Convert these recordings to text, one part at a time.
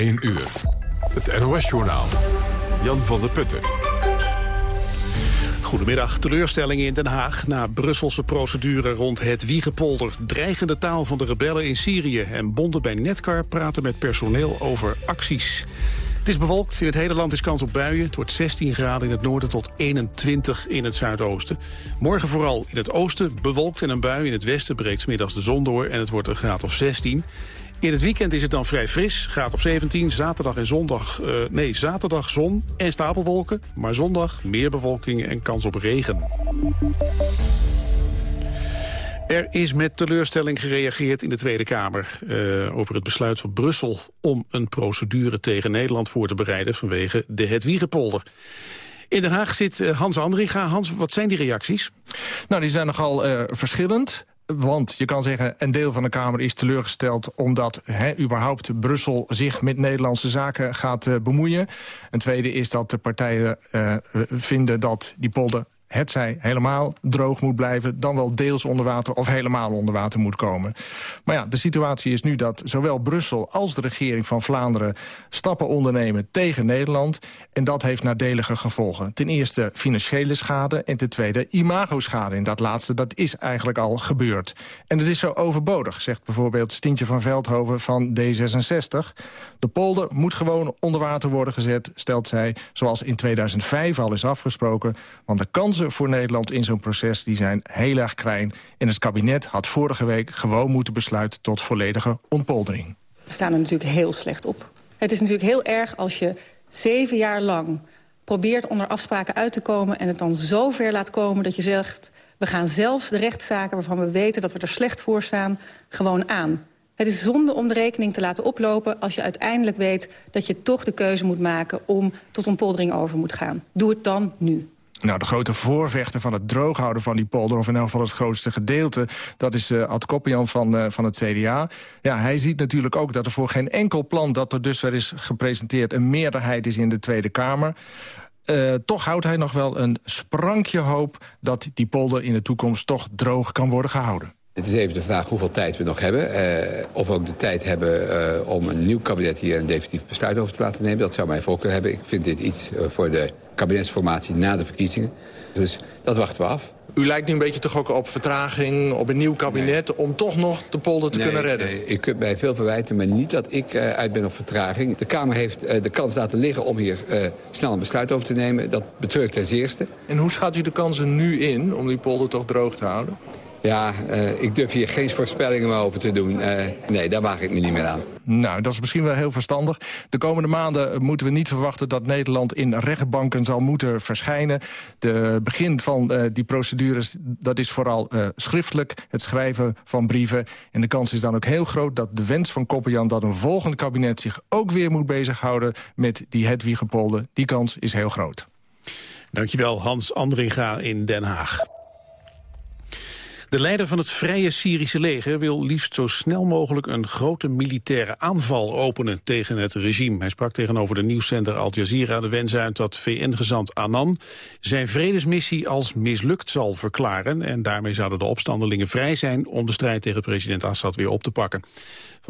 1 uur. Het NOS-journaal. Jan van der Putten. Goedemiddag. Teleurstellingen in Den Haag na Brusselse procedure rond het Wiegepolder. Dreigende taal van de rebellen in Syrië. En bonden bij Netcar praten met personeel over acties. Het is bewolkt. In het hele land is kans op buien. Het wordt 16 graden in het noorden tot 21 in het zuidoosten. Morgen vooral in het oosten bewolkt en een bui. In het westen breekt middags de zon door en het wordt een graad of 16. In het weekend is het dan vrij fris, graad op 17. Zaterdag en zondag, uh, nee, zaterdag zon en stapelwolken. Maar zondag meer bewolking en kans op regen. Er is met teleurstelling gereageerd in de Tweede Kamer uh, over het besluit van Brussel om een procedure tegen Nederland voor te bereiden vanwege de Hedwiegepolder. In Den Haag zit uh, Hans Andringa. Hans, wat zijn die reacties? Nou, die zijn nogal verschillend. Want je kan zeggen, een deel van de Kamer is teleurgesteld... omdat he, überhaupt Brussel zich met Nederlandse zaken gaat uh, bemoeien. Een tweede is dat de partijen uh, vinden dat die polder het zij helemaal droog moet blijven... dan wel deels onder water of helemaal onder water moet komen. Maar ja, de situatie is nu dat zowel Brussel als de regering van Vlaanderen... stappen ondernemen tegen Nederland. En dat heeft nadelige gevolgen. Ten eerste financiële schade en ten tweede imagoschade. En dat laatste, dat is eigenlijk al gebeurd. En het is zo overbodig, zegt bijvoorbeeld Stientje van Veldhoven van D66. De polder moet gewoon onder water worden gezet, stelt zij... zoals in 2005 al is afgesproken. Want de kans voor Nederland in zo'n proces die zijn heel erg klein. En het kabinet had vorige week gewoon moeten besluiten tot volledige ontpoldering. We staan er natuurlijk heel slecht op. Het is natuurlijk heel erg als je zeven jaar lang probeert onder afspraken uit te komen... en het dan zo ver laat komen dat je zegt... we gaan zelfs de rechtszaken waarvan we weten dat we er slecht voor staan... gewoon aan. Het is zonde om de rekening te laten oplopen... als je uiteindelijk weet dat je toch de keuze moet maken... om tot ontpoldering over moet gaan. Doe het dan nu. Nou, de grote voorvechter van het drooghouden van die polder... of in elk geval het grootste gedeelte... dat is uh, Ad Koppian van, uh, van het CDA. Ja, hij ziet natuurlijk ook dat er voor geen enkel plan... dat er dus weer is gepresenteerd... een meerderheid is in de Tweede Kamer. Uh, toch houdt hij nog wel een sprankje hoop... dat die polder in de toekomst toch droog kan worden gehouden. Het is even de vraag hoeveel tijd we nog hebben. Uh, of we ook de tijd hebben uh, om een nieuw kabinet hier een definitief besluit over te laten nemen. Dat zou mij voorkeur hebben. Ik vind dit iets uh, voor de kabinetsformatie na de verkiezingen. Dus dat wachten we af. U lijkt nu een beetje toch ook op vertraging, op een nieuw kabinet... Nee. om toch nog de polder te nee, kunnen redden? Nee, u kunt mij veel verwijten, maar niet dat ik uh, uit ben op vertraging. De Kamer heeft uh, de kans laten liggen om hier uh, snel een besluit over te nemen. Dat betreukt ten zeerste. En hoe schat u de kansen nu in om die polder toch droog te houden? Ja, uh, ik durf hier geen voorspellingen meer over te doen. Uh, nee, daar waag ik me niet meer aan. Nou, dat is misschien wel heel verstandig. De komende maanden moeten we niet verwachten dat Nederland in rechtbanken zal moeten verschijnen. De begin van uh, die procedures, dat is vooral schriftelijk, het schrijven van brieven. En de kans is dan ook heel groot dat de wens van Koppenjan... dat een volgend kabinet zich ook weer moet bezighouden met die Hedwiggepolder. Die kans is heel groot. Dankjewel, Hans Andringa in Den Haag. De leider van het Vrije Syrische leger wil liefst zo snel mogelijk een grote militaire aanval openen tegen het regime. Hij sprak tegenover de nieuwszender Al Jazeera de wens uit dat VN-gezant Annan zijn vredesmissie als mislukt zal verklaren. En daarmee zouden de opstandelingen vrij zijn om de strijd tegen president Assad weer op te pakken.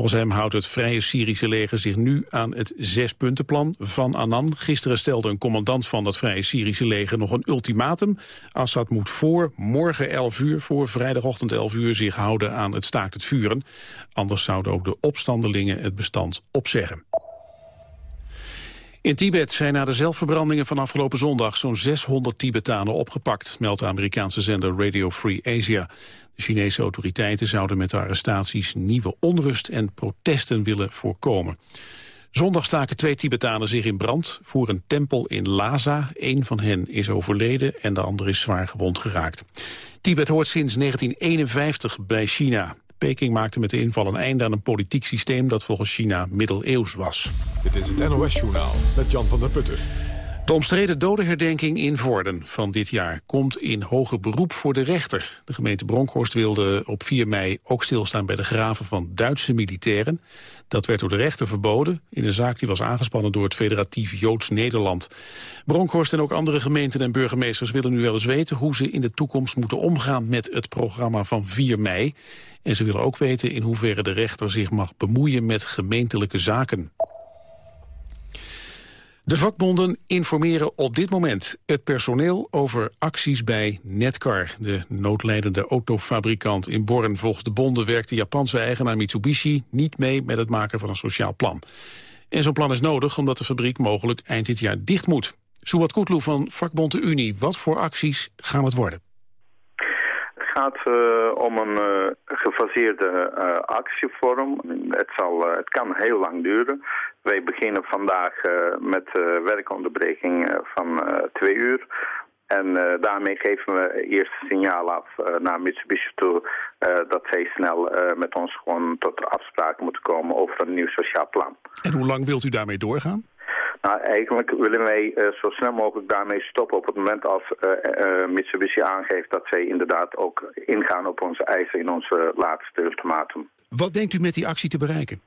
Volgens hem houdt het Vrije Syrische leger zich nu aan het zespuntenplan van Annan. Gisteren stelde een commandant van dat Vrije Syrische leger nog een ultimatum. Assad moet voor morgen 11 uur, voor vrijdagochtend 11 uur, zich houden aan het staakt het vuren. Anders zouden ook de opstandelingen het bestand opzeggen. In Tibet zijn na de zelfverbrandingen van afgelopen zondag zo'n 600 Tibetanen opgepakt, meldt de Amerikaanse zender Radio Free Asia. De Chinese autoriteiten zouden met de arrestaties nieuwe onrust en protesten willen voorkomen. Zondag staken twee Tibetanen zich in brand voor een tempel in Lhasa. Een van hen is overleden en de ander is zwaar gewond geraakt. Tibet hoort sinds 1951 bij China. Peking maakte met de inval een einde aan een politiek systeem dat volgens China middeleeuws was. Dit is het NOS-journaal met Jan van der Putten. De omstreden dodenherdenking in Vorden van dit jaar komt in hoger beroep voor de rechter. De gemeente Bronkhorst wilde op 4 mei ook stilstaan bij de graven van Duitse militairen. Dat werd door de rechter verboden in een zaak die was aangespannen door het federatief Joods Nederland. Bronkhorst en ook andere gemeenten en burgemeesters willen nu wel eens weten hoe ze in de toekomst moeten omgaan met het programma van 4 mei. En ze willen ook weten in hoeverre de rechter zich mag bemoeien met gemeentelijke zaken. De vakbonden informeren op dit moment het personeel over acties bij Netcar. De noodleidende autofabrikant in Born. Volgens de bonden werkt de Japanse eigenaar Mitsubishi niet mee met het maken van een sociaal plan. En zo'n plan is nodig omdat de fabriek mogelijk eind dit jaar dicht moet. Suat Kutlu van vakbond de Unie, wat voor acties gaan het worden? Het gaat uh, om een uh, gefaseerde uh, actievorm. Het, zal, het kan heel lang duren. Wij beginnen vandaag uh, met uh, werkonderbreking uh, van twee uur. En daarmee geven we eerst een signaal af naar Mitsubishi toe... dat zij snel met ons gewoon tot afspraken moeten komen over een nieuw sociaal plan. En hoe lang wilt u daarmee doorgaan? Nou, eigenlijk willen wij zo snel mogelijk daarmee stoppen op het moment als Mitsubishi aangeeft dat zij inderdaad ook ingaan op onze eisen in onze laatste ultimatum. Wat denkt u met die actie te bereiken?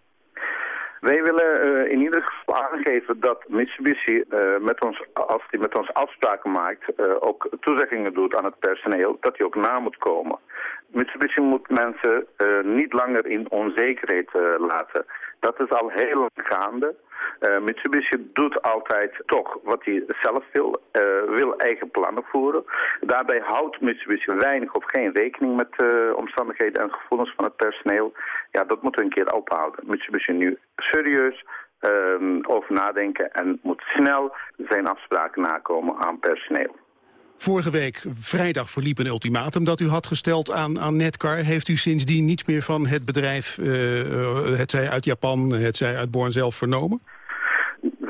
Wij willen uh, in ieder geval aangeven dat Mitsubishi, uh, met ons, als hij met ons afspraken maakt, uh, ook toezeggingen doet aan het personeel, dat hij ook na moet komen. Mitsubishi moet mensen niet langer in onzekerheid laten. Dat is al heel lang gaande. Uh, Mitsubishi doet altijd toch wat hij zelf wil, uh, wil eigen plannen voeren. Daarbij houdt Mitsubishi weinig of geen rekening met de uh, omstandigheden en gevoelens van het personeel. Ja, dat moeten we een keer ophouden. Mitsubishi nu serieus ehm, over nadenken en moet snel zijn afspraken nakomen aan personeel. Vorige week vrijdag verliep een ultimatum dat u had gesteld aan, aan Netcar. Heeft u sindsdien niets meer van het bedrijf, uh, het zij uit Japan, het zij uit Born zelf vernomen?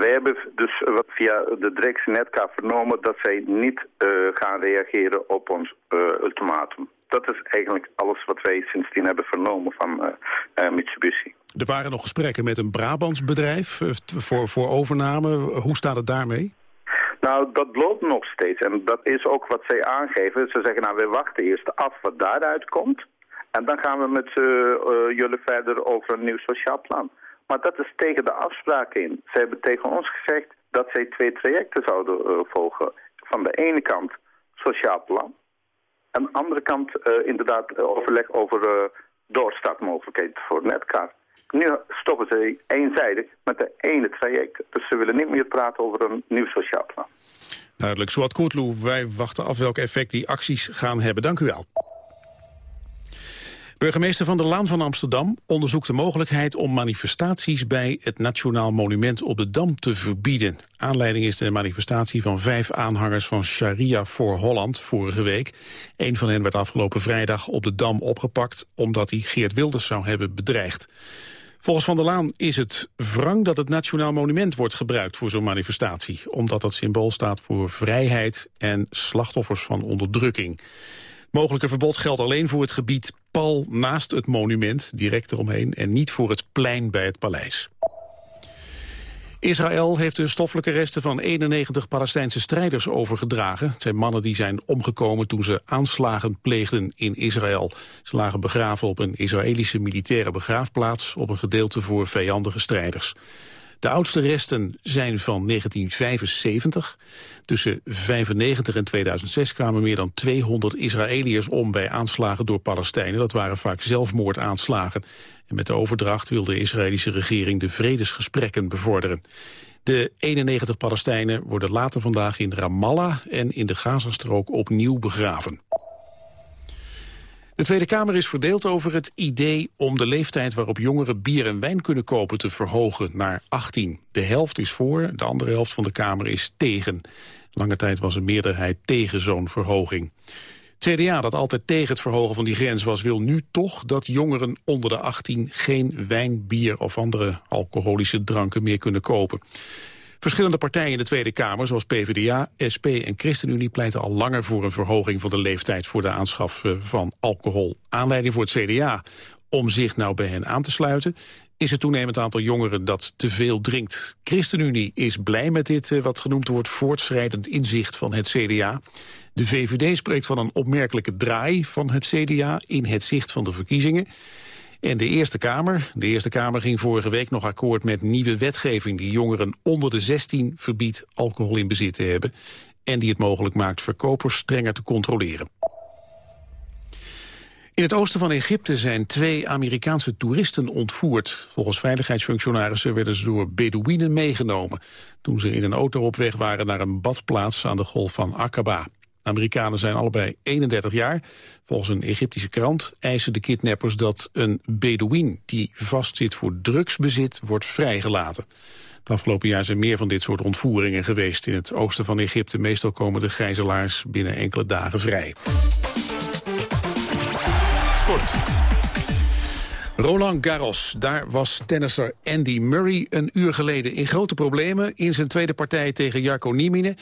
Wij hebben dus via de directie Netcar vernomen dat zij niet uh, gaan reageren op ons uh, ultimatum. Dat is eigenlijk alles wat wij sindsdien hebben vernomen van uh, Mitsubishi. Er waren nog gesprekken met een Brabants bedrijf voor, voor overname. Hoe staat het daarmee? Nou, dat loopt nog steeds. En dat is ook wat zij aangeven. Ze zeggen, nou, we wachten eerst af wat daaruit komt. En dan gaan we met jullie verder over een nieuw sociaal plan. Maar dat is tegen de afspraken in. Ze hebben tegen ons gezegd dat zij twee trajecten zouden uh, volgen. Van de ene kant sociaal plan. Aan de andere kant uh, inderdaad overleg over doorstartmogelijkheden voor Netcar. Nu stoppen ze eenzijdig met de ene traject. Dus ze willen niet meer praten over een nieuw sociaal plan. Duidelijk. Zoat Koertloe, wij wachten af welk effect die acties gaan hebben. Dank u wel. Burgemeester Van der Laan van Amsterdam onderzoekt de mogelijkheid om manifestaties bij het Nationaal Monument op de Dam te verbieden. Aanleiding is de manifestatie van vijf aanhangers van Sharia voor Holland vorige week. Een van hen werd afgelopen vrijdag op de Dam opgepakt omdat hij Geert Wilders zou hebben bedreigd. Volgens Van der Laan is het wrang dat het Nationaal Monument wordt gebruikt voor zo'n manifestatie. Omdat dat symbool staat voor vrijheid en slachtoffers van onderdrukking. Mogelijke verbod geldt alleen voor het gebied pal naast het monument, direct eromheen, en niet voor het plein bij het paleis. Israël heeft de stoffelijke resten van 91 Palestijnse strijders overgedragen. Het zijn mannen die zijn omgekomen toen ze aanslagen pleegden in Israël. Ze lagen begraven op een Israëlische militaire begraafplaats... op een gedeelte voor vijandige strijders. De oudste resten zijn van 1975. Tussen 1995 en 2006 kwamen meer dan 200 Israëliërs om bij aanslagen door Palestijnen. Dat waren vaak zelfmoordaanslagen. En met de overdracht wil de Israëlische regering de vredesgesprekken bevorderen. De 91 Palestijnen worden later vandaag in Ramallah en in de Gazastrook opnieuw begraven. De Tweede Kamer is verdeeld over het idee om de leeftijd waarop jongeren bier en wijn kunnen kopen te verhogen naar 18. De helft is voor, de andere helft van de Kamer is tegen. Lange tijd was een meerderheid tegen zo'n verhoging. Het CDA, dat altijd tegen het verhogen van die grens was... wil nu toch dat jongeren onder de 18 geen wijn, bier of andere alcoholische dranken meer kunnen kopen. Verschillende partijen in de Tweede Kamer, zoals PvdA, SP en ChristenUnie... pleiten al langer voor een verhoging van de leeftijd voor de aanschaf eh, van alcohol. Aanleiding voor het CDA om zich nou bij hen aan te sluiten is het toenemend aantal jongeren dat te veel drinkt. ChristenUnie is blij met dit, eh, wat genoemd wordt, voortschrijdend inzicht van het CDA. De VVD spreekt van een opmerkelijke draai van het CDA in het zicht van de verkiezingen. En de Eerste Kamer, de Eerste Kamer ging vorige week nog akkoord met nieuwe wetgeving die jongeren onder de 16 verbiedt alcohol in bezit te hebben en die het mogelijk maakt verkopers strenger te controleren. In het oosten van Egypte zijn twee Amerikaanse toeristen ontvoerd. Volgens veiligheidsfunctionarissen werden ze door Bedouinen meegenomen... toen ze in een auto op weg waren naar een badplaats aan de golf van Aqaba. De Amerikanen zijn allebei 31 jaar. Volgens een Egyptische krant eisen de kidnappers dat een Bedouin... die vastzit voor drugsbezit, wordt vrijgelaten. Het afgelopen jaar zijn meer van dit soort ontvoeringen geweest in het oosten van Egypte. Meestal komen de gijzelaars binnen enkele dagen vrij. Sport. Roland Garros, daar was tennisser Andy Murray een uur geleden in grote problemen in zijn tweede partij tegen Jarko Niemine.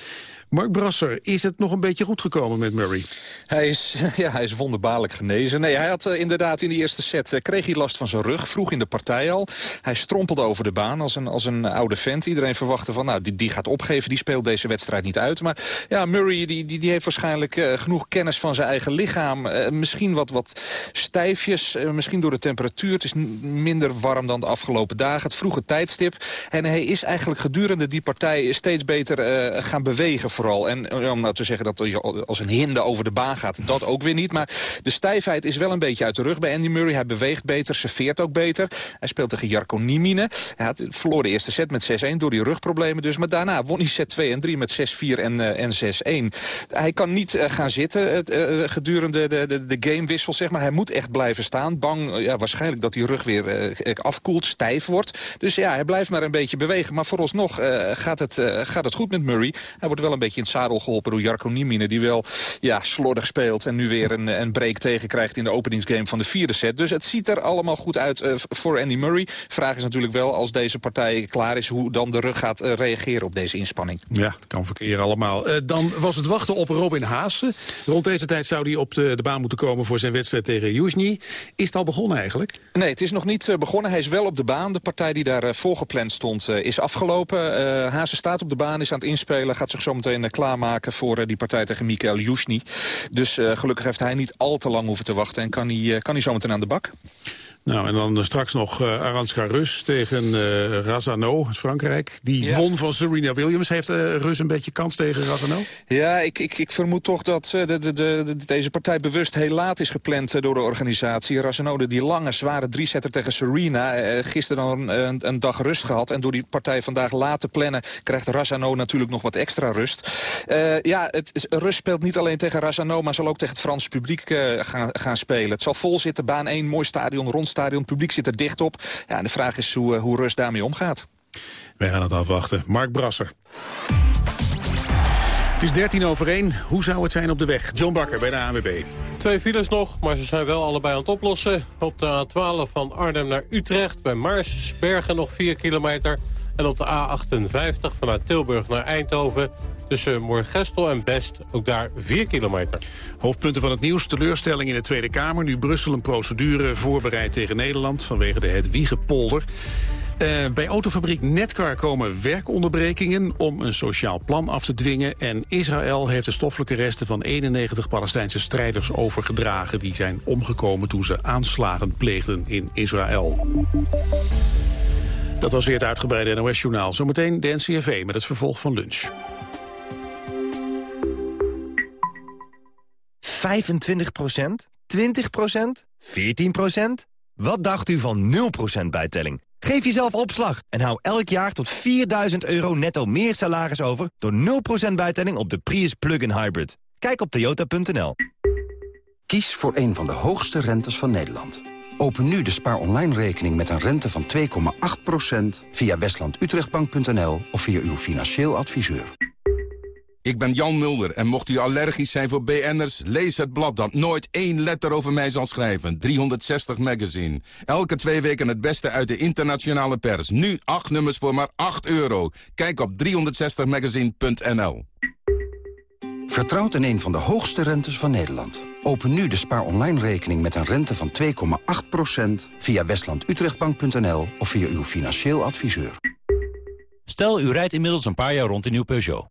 Mark Brasser, is het nog een beetje goed gekomen met Murray? Hij is, ja, hij is wonderbaarlijk genezen. Nee, hij had uh, inderdaad in de eerste set uh, kreeg hij last van zijn rug, vroeg in de partij al. Hij strompelde over de baan als een, als een oude vent. Iedereen verwachtte van, nou, die, die gaat opgeven, die speelt deze wedstrijd niet uit. Maar ja, Murray die, die, die heeft waarschijnlijk uh, genoeg kennis van zijn eigen lichaam. misschien wat, wat stijfjes, misschien door de temperatuur. Het is minder warm dan de afgelopen dagen. Het vroege tijdstip. En hij is eigenlijk gedurende die partij steeds beter gaan bewegen En eh, om nou te zeggen dat hij als een hinde over de baan gaat, dat ook weer niet. Maar de stijfheid is wel een beetje uit de rug bij Andy Murray. Hij beweegt beter, serveert ook beter. Hij speelt tegen Jarko Niemine. Hij had, verloor de eerste set met 6-1 door die rugproblemen dus. Maar daarna won hij set 2 en 3 met 6-4 en, uh, en 6-1. Hij kan niet uh, gaan zitten gedurende de, de, de gamewissel, zeg maar. Hij moet echt blijven staan. Bang ja, waarschijnlijk dat die rug weer afkoelt, stijf wordt. Dus ja, hij blijft maar een beetje bewegen. Maar vooralsnog gaat, het, gaat het goed met Murray. Hij wordt wel een beetje in het zadel geholpen door Jarko Niemine... die wel ja, slordig speelt en nu weer een, een break tegenkrijgt... in de openingsgame van de vierde set. Dus het ziet er allemaal goed uit uh, voor Andy Murray. Vraag is natuurlijk wel, als deze partij klaar is... hoe dan de rug gaat uh, reageren op deze inspanning. Ja, dat kan verkeren allemaal. Uh, dan was het wachten op Robin Haase. Rond deze tijd zou hij op de, de baan moeten komen... voor zijn wedstrijd tegen Jusni. Is het al begonnen eigenlijk? Nee, het is nog niet begonnen. Hij is wel op de baan. De partij die daar voorgepland stond is afgelopen. Haase staat op de baan, is aan het inspelen... gaat zich zo meteen klaarmaken voor eh, die partij tegen Mikael Jusni. Dus eh, gelukkig heeft hij niet al te lang hoeven te wachten... en kan hij, eh, kan hij zometeen aan de bak. Nou, en dan straks nog uh, Aranska Rus tegen uh, Razano, Frankrijk. Die won van Serena Williams. Heeft uh, Rus een beetje kans tegen Razano? Ja, ik, ik, ik vermoed toch dat de, de, de, deze partij bewust heel laat is gepland door de organisatie. Razano, die lange, zware drie-setter tegen Serena. gisteren dan een, een, dag rust gehad. En door die partij vandaag laat te plannen... krijgt Razano natuurlijk nog wat extra rust. ja, het, Rus speelt niet alleen tegen Razano... maar zal ook tegen het Franse publiek gaan, gaan spelen. Het zal vol zitten, baan 1, mooi stadion, rond stadion. Het publiek zit er dicht op. Ja, en de vraag is hoe, hoe Rus daarmee omgaat. Wij gaan het afwachten. Mark Brasser. Het is 13 over 1. Hoe zou het zijn op de weg? John Bakker bij de ANWB. Twee files nog, maar ze zijn wel allebei aan het oplossen. Op de A12 van Arnhem naar Utrecht bij Maarsbergen nog 4 kilometer. En op de A58 vanuit Tilburg naar Eindhoven tussen Moorgestel en Best, ook daar 4 kilometer. Hoofdpunten van het nieuws, teleurstelling in de Tweede Kamer... nu Brussel een procedure voorbereidt tegen Nederland... vanwege de Hedwiegepolder. Uh, bij autofabriek Netcar komen werkonderbrekingen om een sociaal plan af te dwingen. En Israël heeft de stoffelijke resten van 91 Palestijnse strijders overgedragen. Die zijn omgekomen toen ze aanslagen pleegden in Israël. Dat was weer het uitgebreide NOS-journaal. Zometeen de NCRV met het vervolg van lunch. 25% 20% 14% Wat dacht u van 0% bijtelling? Geef jezelf opslag en hou elk jaar tot 4000 euro netto meer salaris over... door 0% bijtelling op de Prius Plug-in Hybrid. Kijk op toyota.nl. Kies voor een van de hoogste rentes van Nederland. Open nu de Spaar Online rekening met een rente van 2,8% via westlandutrechtbank.nl of via uw financieel adviseur. Ik ben Jan Mulder en mocht u allergisch zijn voor BN'ers... lees het blad dat nooit één letter over mij zal schrijven. 360 Magazine. Elke twee weken het beste uit de internationale pers. Nu acht nummers voor maar 8 euro. Kijk op 360magazine.nl Vertrouwt in een van de hoogste rentes van Nederland. Open nu de Spaar Online rekening met een rente van 2,8% via westlandutrechtbank.nl of via uw financieel adviseur. Stel, u rijdt inmiddels een paar jaar rond in uw Peugeot.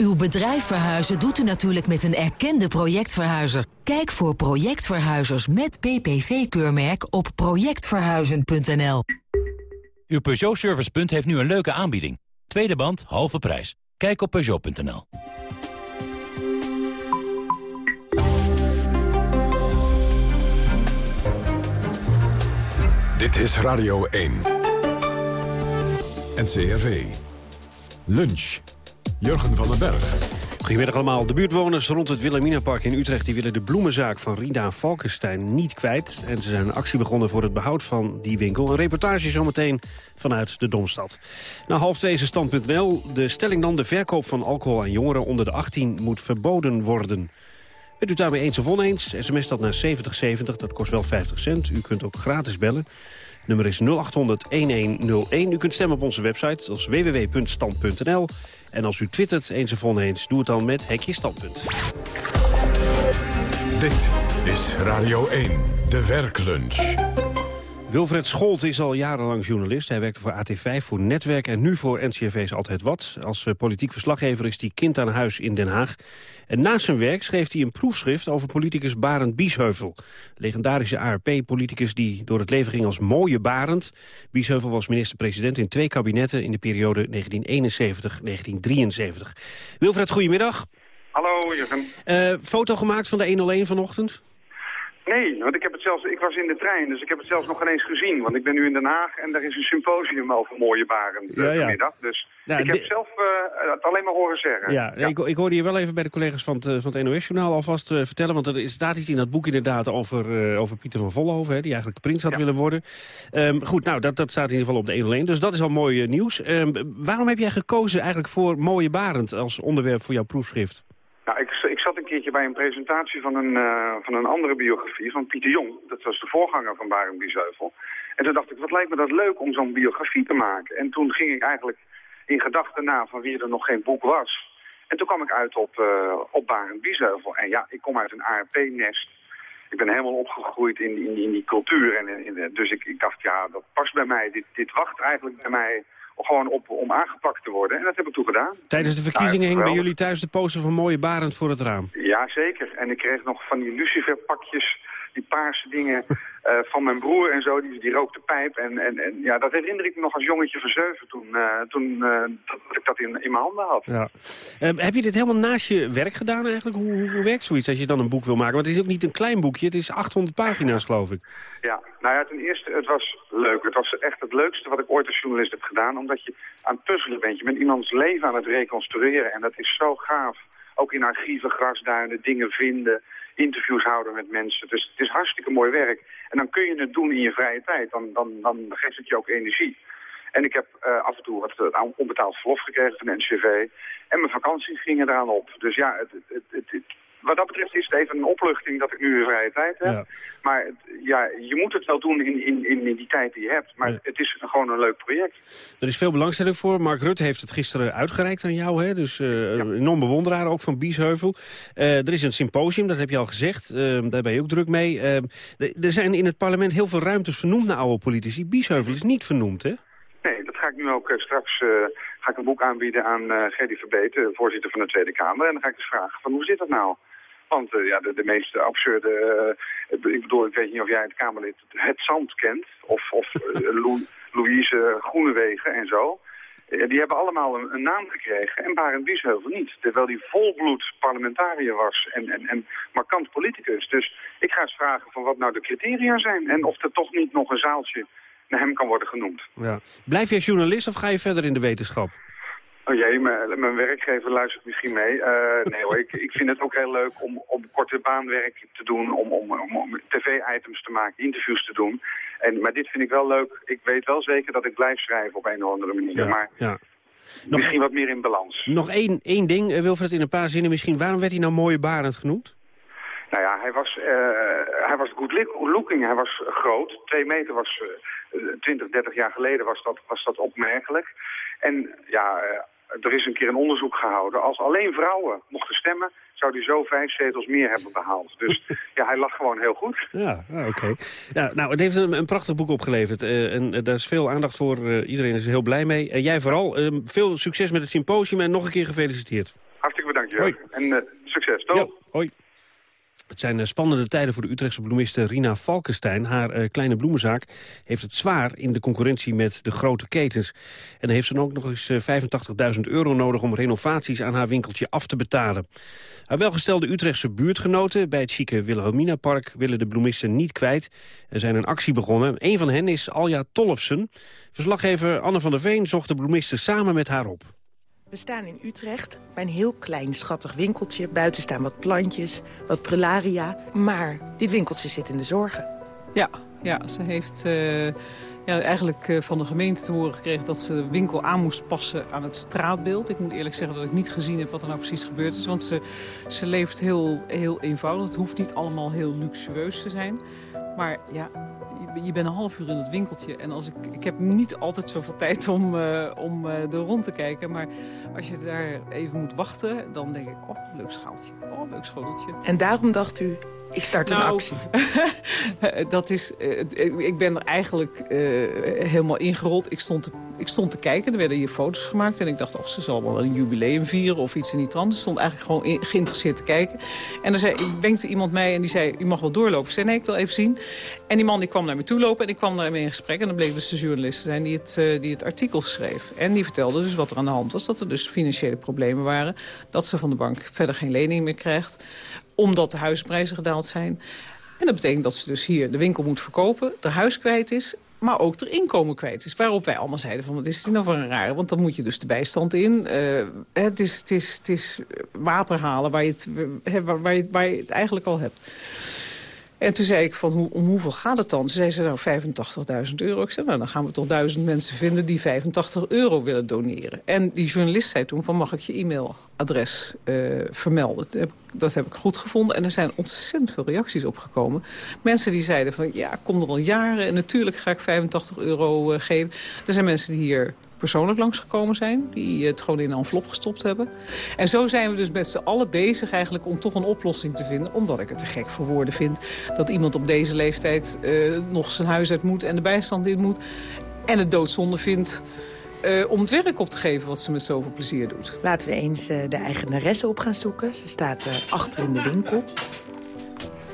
Uw bedrijf verhuizen doet u natuurlijk met een erkende projectverhuizer. Kijk voor projectverhuizers met PPV-keurmerk op projectverhuizen.nl. Uw Peugeot servicepunt heeft nu een leuke aanbieding. Tweede band, halve prijs. Kijk op Peugeot.nl. Dit is Radio 1. NCRV. Lunch. Jurgen van den Berg. Goedemiddag allemaal. De buurtwoners rond het Wilhelminapark in Utrecht... die willen de bloemenzaak van Rina Valkenstein niet kwijt. En ze zijn een actie begonnen voor het behoud van die winkel. Een reportage zometeen vanuit de Domstad. Na half twee is stand.nl. De stelling dan, de verkoop van alcohol aan jongeren onder de 18 moet verboden worden. U daarmee eens of oneens? SMS dat naar 7070, dat kost wel 50 cent. U kunt ook gratis bellen. Nummer is 0800-1101. U kunt stemmen op onze website, is www.stand.nl. En als u twittert eens of oneens, doe het dan met Hekje Standpunt. Dit is Radio 1, de werklunch. Wilfred Scholt is al jarenlang journalist. Hij werkte voor AT5, voor Netwerk en nu voor NCRV's Altijd Wat. Als eh, politiek verslaggever is hij kind aan huis in Den Haag. En naast zijn werk schreef hij een proefschrift over politicus Barend Biesheuvel. Legendarische ARP-politicus die door het leven ging als mooie Barend. Biesheuvel was minister-president in twee kabinetten in de periode 1971-1973. Wilfred, goedemiddag. Hallo, Jurgen. Uh, foto gemaakt van de 101 vanochtend? Nee, want ik heb het zelfs, ik was in de trein, dus ik heb het zelfs nog ineens gezien. Want ik ben nu in Den Haag en daar is een symposium over mooie baren uh, ja, ja. vanmiddag. Dus nou, ik heb zelf uh, het alleen maar horen zeggen. Ja, ja. Ik, ik, hoorde je wel even bij de collega's van het, van het NOS-journaal alvast uh, vertellen. Want er staat iets in dat boek inderdaad over, over Pieter van Vollenhoven, hè, die eigenlijk prins had willen worden. Um, goed, nou, dat, dat staat in ieder geval op de 101. Dus dat is al mooi nieuws. Um, waarom heb jij gekozen eigenlijk voor mooie Barend als onderwerp voor jouw proefschrift? Nou, ik, ik, zat een keertje bij een presentatie van een, uh, van een andere biografie, van Pieter Jong. Dat was de voorganger van Barend Biesheuvel. En toen dacht ik, wat lijkt me dat leuk om zo'n biografie te maken. En toen ging ik eigenlijk in gedachten na van wie er nog geen boek was. En toen kwam ik uit op, uh, op Barend Biesheuvel. En ja, ik kom uit een ARP-nest. Ik ben helemaal opgegroeid in, in, in die cultuur. En, in, dus ik, ik dacht, ja, dat past bij mij. Dit, dit wacht eigenlijk bij mij gewoon op om aangepakt te worden. En dat heb ik toen gedaan. Tijdens de verkiezingen hing bij jullie thuis de poster van mooie Barend voor het raam? Ja, zeker. En ik kreeg nog van die luciferpakjes, die paarse dingen uh, van mijn broer en zo. Die, die rookte pijp. En, en, en ja, dat herinner ik me nog als jongetje van zeven toen, uh, toen uh, dat, ik dat in, in mijn handen had. Ja. heb je dit helemaal naast je werk gedaan eigenlijk? Hoe, hoe, hoe, werkt zoiets als je dan een boek wil maken? Want het is ook niet een klein boekje, het is 800 pagina's geloof ik. Ja, nou ja, ten eerste, het was leuk. Het was echt het leukste wat ik ooit als journalist heb gedaan. Omdat je aan het puzzelen bent. Je bent iemands leven aan het reconstrueren. En dat is zo gaaf. Ook in archieven, grasduinen, dingen vinden, interviews houden met mensen. Dus het is hartstikke mooi werk. En dan kun je het doen in je vrije tijd. Dan, dan, dan geeft het je ook energie. En ik heb uh, af en toe wat uh, onbetaald verlof gekregen van de NCV. En mijn vakanties gingen eraan op. Dus ja, het, het, het wat dat betreft is het even een opluchting dat ik nu weer vrije tijd heb. Ja. Maar ja, je moet het wel doen in, in, in die tijd die je hebt. Maar ja. het is gewoon een leuk project. Er is veel belangstelling voor. Mark Rutte heeft het gisteren uitgereikt aan jou. Hè? Dus uh, ja. enorm bewonderaar ook van Biesheuvel. Uh, er is een symposium, dat heb je al gezegd. Uh, daar ben je ook druk mee. er zijn in het parlement heel veel ruimtes vernoemd naar oude politici. Biesheuvel is niet vernoemd, hè? Nee, dat ga ik nu ook straks ga ik een boek aanbieden aan uh, Gerdy Verbeten, voorzitter van de Tweede Kamer. En dan ga ik eens vragen van hoe zit dat nou? Want uh, ja, de, de meest absurde... Uh, ik bedoel, ik weet niet of jij het Kamerlid Het Zand kent. Of, of Lou, Louise Groenewegen en zo. die hebben allemaal een, een, naam gekregen. En Barend Biesheuvel niet. Terwijl die volbloed parlementariër was. En, en, en markant politicus. Dus ik ga eens vragen van wat nou de criteria zijn. En of er toch niet nog een zaaltje naar hem kan worden genoemd. Ja. Blijf jij journalist of ga je verder in de wetenschap? Oh jee, mijn werkgever luistert misschien mee. Uh, nee hoor, ik, ik vind het ook heel leuk om, om korte baanwerk te doen, om, om, om, om tv-items te maken, interviews te doen. En, maar dit vind ik wel leuk. Ik weet wel zeker dat ik blijf schrijven op een of andere manier. Ja, maar ja. Nog, misschien wat meer in balans. Nog één, één ding, uh, Wilfred, in een paar zinnen misschien. Waarom werd hij nou mooie Barend genoemd? Nou ja, hij was, uh, hij was good looking, hij was groot. Twee meter was, uh, 20, 30 jaar geleden was dat, was dat opmerkelijk. En ja, er is een keer een onderzoek gehouden. Als alleen vrouwen mochten stemmen, zou hij zo vijf zetels meer hebben behaald. Dus ja, hij lag gewoon heel goed. Ja, oké. Ja, nou, het heeft een, een prachtig boek opgeleverd. Uh, en uh, daar is veel aandacht voor. Uh, iedereen is er heel blij mee. En jij vooral. veel succes met het symposium en nog een keer gefeliciteerd. Hartelijk bedankt, Jurgen. En succes, toch? Ja, hoi. Het zijn spannende tijden voor de Utrechtse bloemiste Rina Valkenstein. Haar uh, kleine bloemenzaak heeft het zwaar in de concurrentie met de grote ketens. En dan heeft ze ook nog eens uh, 85.000 euro nodig om renovaties aan haar winkeltje af te betalen. Haar welgestelde Utrechtse buurtgenoten bij het chique Wilhelmina-park willen de bloemisten niet kwijt. Er zijn een actie begonnen. Een van hen is Alja Tollefsen. Verslaggever Anne van der Veen zocht de bloemisten samen met haar op. We staan in Utrecht bij een heel klein schattig winkeltje. Buiten staan wat plantjes, wat prularia. Maar dit winkeltje zit in de zorgen. Ja, ja ze heeft uh, ja, eigenlijk uh, van de gemeente te horen gekregen... dat ze de winkel aan moest passen aan het straatbeeld. Ik moet eerlijk zeggen dat ik niet gezien heb wat er nou precies gebeurd is. Want ze, ze leeft heel, heel eenvoudig. Het hoeft niet allemaal heel luxueus te zijn. Maar ja, je bent een half uur in het winkeltje. En als ik, ik heb niet altijd zoveel tijd om, uh, om uh, er rond te kijken. Maar als je daar even moet wachten, dan denk ik... oh, leuk schaaltje. Oh, leuk schoteltje. En daarom dacht u, ik start een nou, actie. dat is, uh, ik ben er eigenlijk helemaal ingerold. Ik stond, te, ik stond te kijken, er werden hier foto's gemaakt. En ik dacht, oh, ze zal wel een jubileum vieren of iets in die trant. Ze stond eigenlijk gewoon in, geïnteresseerd te kijken. En dan zei, wenkte iemand mij en die zei, u mag wel doorlopen. Ik zei, nee, ik wil even zien. En die man die kwam naar me toe lopen en ik kwam daarmee in gesprek. En dan bleek dus de journalist zijn die het, uh, die het artikel schreef. En die vertelde dus wat er aan de hand was. Dat er dus financiële problemen waren. Dat ze van de bank verder geen lening meer krijgt. Omdat de huisprijzen gedaald zijn. En dat betekent dat ze dus hier de winkel moet verkopen. De huis kwijt is maar ook er inkomen kwijt is. Waarop wij allemaal zeiden van, wat is dit nou voor een rare? Want dan moet je dus de bijstand in. Uh, het, is, het, is, het is water halen waar je het, waar, waar, je, waar je het eigenlijk al hebt. En toen zei ik van, hoe, om hoeveel gaat het dan? Toen zei ze, nou, 85.000 euro. Ik zei, nou, dan gaan we toch duizend mensen vinden die 85 euro willen doneren. En die journalist zei toen van, mag ik je e-mailadres uh, vermelden? Dat heb, dat heb, ik goed gevonden. En er zijn ontzettend veel reacties opgekomen. Mensen die zeiden van, ja, ik kom er al jaren... en natuurlijk ga ik 85 euro uh, geven. Er zijn mensen die hier persoonlijk langsgekomen zijn. Die het gewoon in een envelop gestopt hebben. En zo zijn we dus met z'n allen bezig eigenlijk om toch een oplossing te vinden. Omdat ik het te gek voor woorden vind dat iemand op deze leeftijd uh, nog zijn huis uit moet en de bijstand in moet. En het doodzonde vindt uh, om het werk op te geven wat ze met zoveel plezier doet. Laten we eens uh, de eigenaresse op gaan zoeken. Ze staat achter in de winkel.